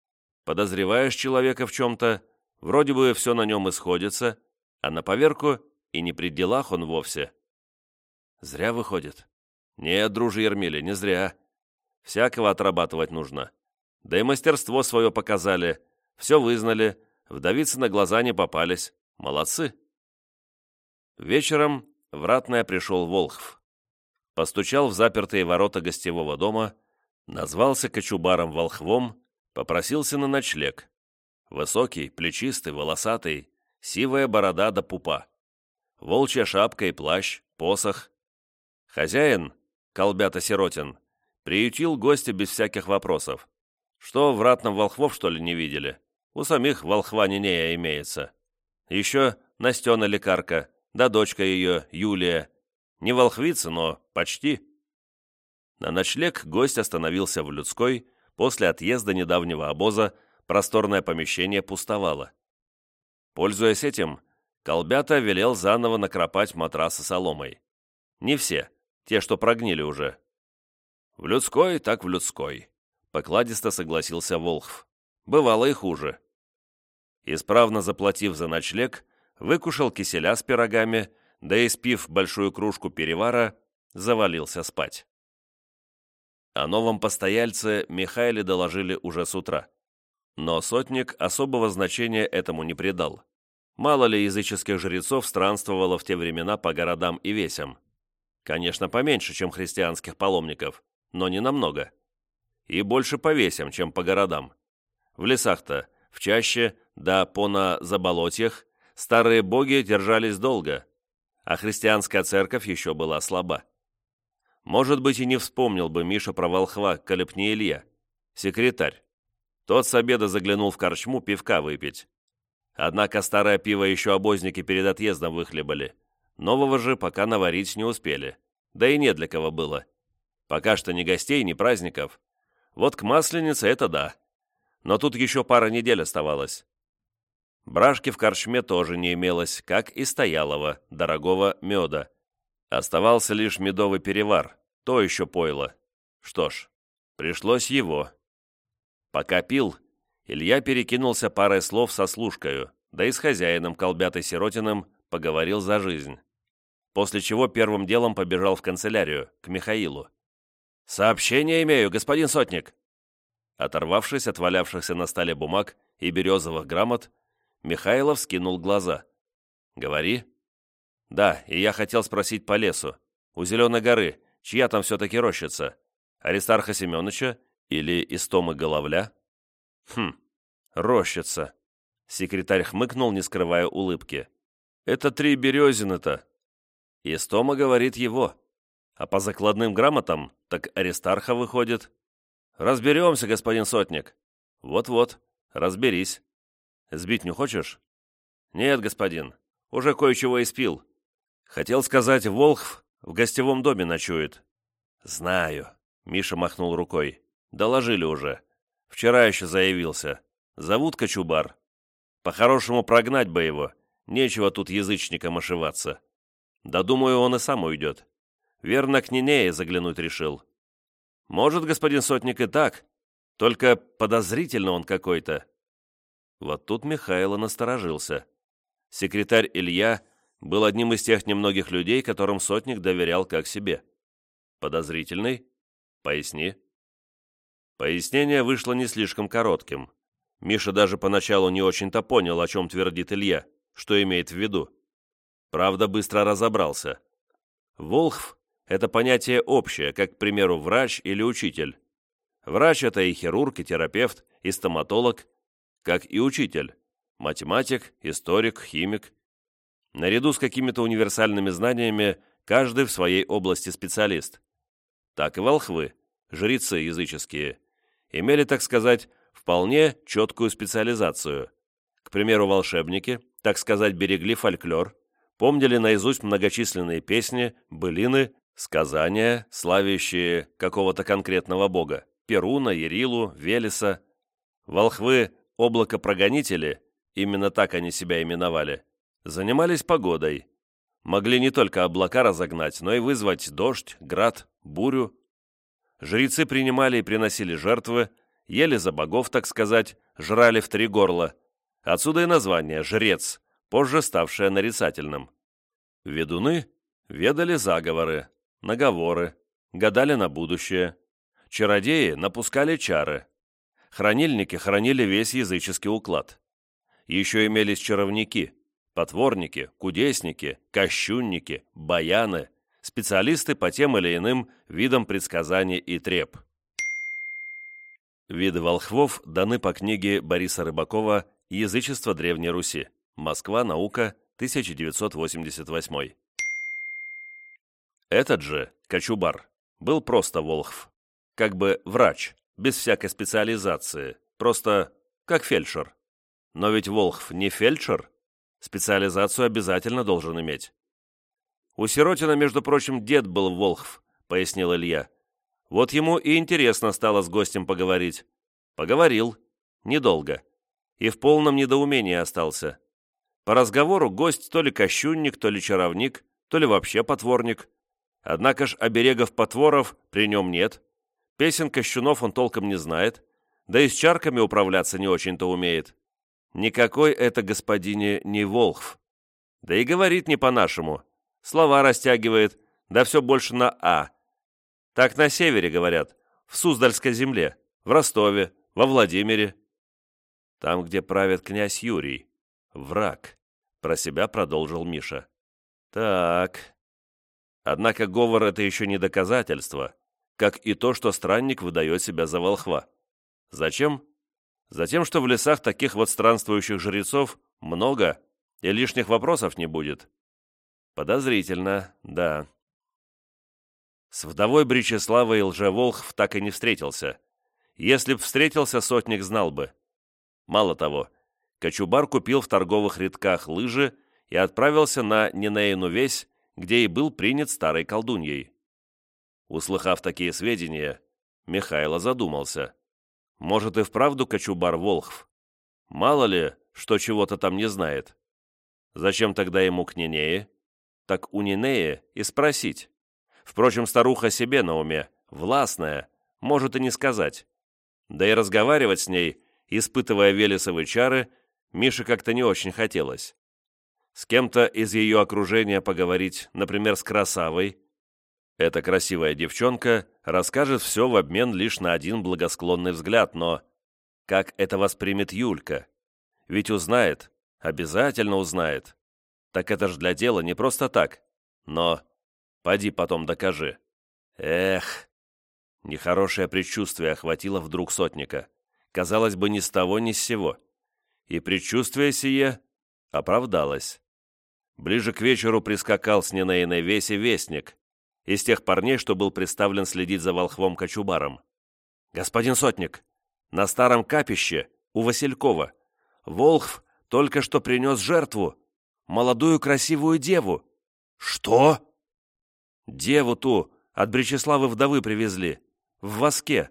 Подозреваешь человека в чем-то, вроде бы все на нем исходится, а на поверку и не при делах он вовсе. Зря выходит. Нет, дружи Ермиле, не зря. Всякого отрабатывать нужно. Да и мастерство свое показали, все вызнали, вдовицы на глаза не попались. Молодцы. Вечером в Ратное пришел Волхв. Постучал в запертые ворота гостевого дома, назвался кочубаром-волхвом Попросился на ночлег. Высокий, плечистый, волосатый, сивая борода до пупа. Волчья шапка и плащ, посох. Хозяин, колбята Сиротин, приютил гостя без всяких вопросов. Что, в ратном волхвов, что ли, не видели? У самих волхва Нинея имеется. Еще Настена лекарка, да дочка ее, Юлия. Не волхвица, но почти. На ночлег гость остановился в людской, После отъезда недавнего обоза просторное помещение пустовало. Пользуясь этим, Колбята велел заново накропать матрасы соломой. Не все, те, что прогнили уже. В людской, так в людской. Покладисто согласился Волхв. Бывало и хуже. Исправно заплатив за ночлег, выкушал киселя с пирогами, да и спив большую кружку перевара, завалился спать. О новом постояльце Михаиле доложили уже с утра. Но сотник особого значения этому не придал. Мало ли языческих жрецов странствовало в те времена по городам и весям. Конечно, поменьше, чем христианских паломников, но не намного. И больше по весям, чем по городам. В лесах-то, в чаще, да по на заболотьях, старые боги держались долго, а христианская церковь еще была слаба. Может быть, и не вспомнил бы Миша про волхва, колеб Илья. Секретарь. Тот с обеда заглянул в корчму пивка выпить. Однако старое пиво еще обозники перед отъездом выхлебали. Нового же пока наварить не успели. Да и не для кого было. Пока что ни гостей, ни праздников. Вот к Масленице это да. Но тут еще пара недель оставалось. Брашки в корчме тоже не имелось, как и стоялого, дорогого меда. Оставался лишь медовый перевар, то еще пойло. Что ж, пришлось его. Пока пил, Илья перекинулся парой слов со служкою, да и с хозяином колбятой Сиротиным поговорил за жизнь. После чего первым делом побежал в канцелярию, к Михаилу. «Сообщение имею, господин Сотник!» Оторвавшись от валявшихся на столе бумаг и березовых грамот, Михайлов скинул глаза. «Говори». «Да, и я хотел спросить по лесу. У Зеленой горы, чья там все-таки рощица? Аристарха Семеновича или Истомы Головля?» «Хм, рощица». Секретарь хмыкнул, не скрывая улыбки. «Это три березины-то». Истома говорит его. А по закладным грамотам, так Аристарха выходит. «Разберемся, господин Сотник». «Вот-вот, разберись». Сбить не хочешь?» «Нет, господин, уже кое-чего испил. Хотел сказать, Волхв в гостевом доме ночует». «Знаю», — Миша махнул рукой. «Доложили уже. Вчера еще заявился. Зовут Кочубар. По-хорошему прогнать бы его. Нечего тут язычникам ошиваться. Да думаю, он и сам уйдет. Верно, к Нинее заглянуть решил. Может, господин Сотник, и так. Только подозрительно он какой-то. Вот тут Михайло насторожился. Секретарь Илья был одним из тех немногих людей, которым сотник доверял как себе. Подозрительный? Поясни. Пояснение вышло не слишком коротким. Миша даже поначалу не очень-то понял, о чем твердит Илья, что имеет в виду. Правда, быстро разобрался. Волхв – это понятие общее, как, к примеру, врач или учитель. Врач – это и хирург, и терапевт, и стоматолог, как и учитель, математик, историк, химик. Наряду с какими-то универсальными знаниями каждый в своей области специалист. Так и волхвы, жрецы языческие, имели, так сказать, вполне четкую специализацию. К примеру, волшебники, так сказать, берегли фольклор, помнили наизусть многочисленные песни, былины, сказания, славящие какого-то конкретного бога – Перуна, Ерилу, Велеса. Волхвы Облакопрогонители, именно так они себя именовали, занимались погодой. Могли не только облака разогнать, но и вызвать дождь, град, бурю. Жрецы принимали и приносили жертвы, ели за богов, так сказать, жрали в три горла. Отсюда и название «жрец», позже ставшее нарицательным. Ведуны ведали заговоры, наговоры, гадали на будущее. Чародеи напускали чары, Хранильники хранили весь языческий уклад. Еще имелись чаровники, потворники, кудесники, кощунники, баяны, специалисты по тем или иным видам предсказаний и треп. Виды волхвов даны по книге Бориса Рыбакова «Язычество Древней Руси. Москва. Наука. 1988». Этот же, Кочубар, был просто волхв, как бы врач, без всякой специализации, просто как фельдшер. Но ведь Волхв не фельдшер, специализацию обязательно должен иметь. У Сиротина, между прочим, дед был Волхв, пояснил Илья. Вот ему и интересно стало с гостем поговорить. Поговорил. Недолго. И в полном недоумении остался. По разговору гость то ли кощунник, то ли чаровник, то ли вообще потворник. Однако ж оберегов потворов при нем нет. Песен Кощунов он толком не знает, да и с чарками управляться не очень-то умеет. Никакой это, господине, не Волхв. Да и говорит не по-нашему. Слова растягивает, да все больше на «а». Так на севере говорят, в Суздальской земле, в Ростове, во Владимире. Там, где правит князь Юрий. Враг. про себя продолжил Миша. Так. Однако говор — это еще не доказательство, как и то, что странник выдает себя за волхва. Зачем? Затем, что в лесах таких вот странствующих жрецов много, и лишних вопросов не будет. Подозрительно, да. С вдовой Бричеславой Лжеволхв так и не встретился. Если б встретился, сотник знал бы. Мало того, Кочубар купил в торговых рядках лыжи и отправился на Нинеину весь, где и был принят старой колдуньей. Услыхав такие сведения, Михайло задумался. Может и вправду Кочубар Волхв? Мало ли, что чего-то там не знает. Зачем тогда ему к Нинее? Так у Нинеи и спросить. Впрочем, старуха себе на уме, властная, может и не сказать. Да и разговаривать с ней, испытывая Велесовы чары, Мише как-то не очень хотелось. С кем-то из ее окружения поговорить, например, с Красавой. Эта красивая девчонка расскажет все в обмен лишь на один благосклонный взгляд, но как это воспримет Юлька? Ведь узнает, обязательно узнает. Так это ж для дела не просто так. Но поди потом докажи. Эх, нехорошее предчувствие охватило вдруг сотника. Казалось бы, ни с того, ни с сего и предчувствие сие оправдалось. Ближе к вечеру прискакал с Нинейной весе вестник, из тех парней, что был представлен следить за волхвом Кочубаром. «Господин Сотник, на старом капище у Василькова Волхв только что принес жертву, молодую красивую деву». «Что?» «Деву ту от Бречеславы вдовы привезли, в воске.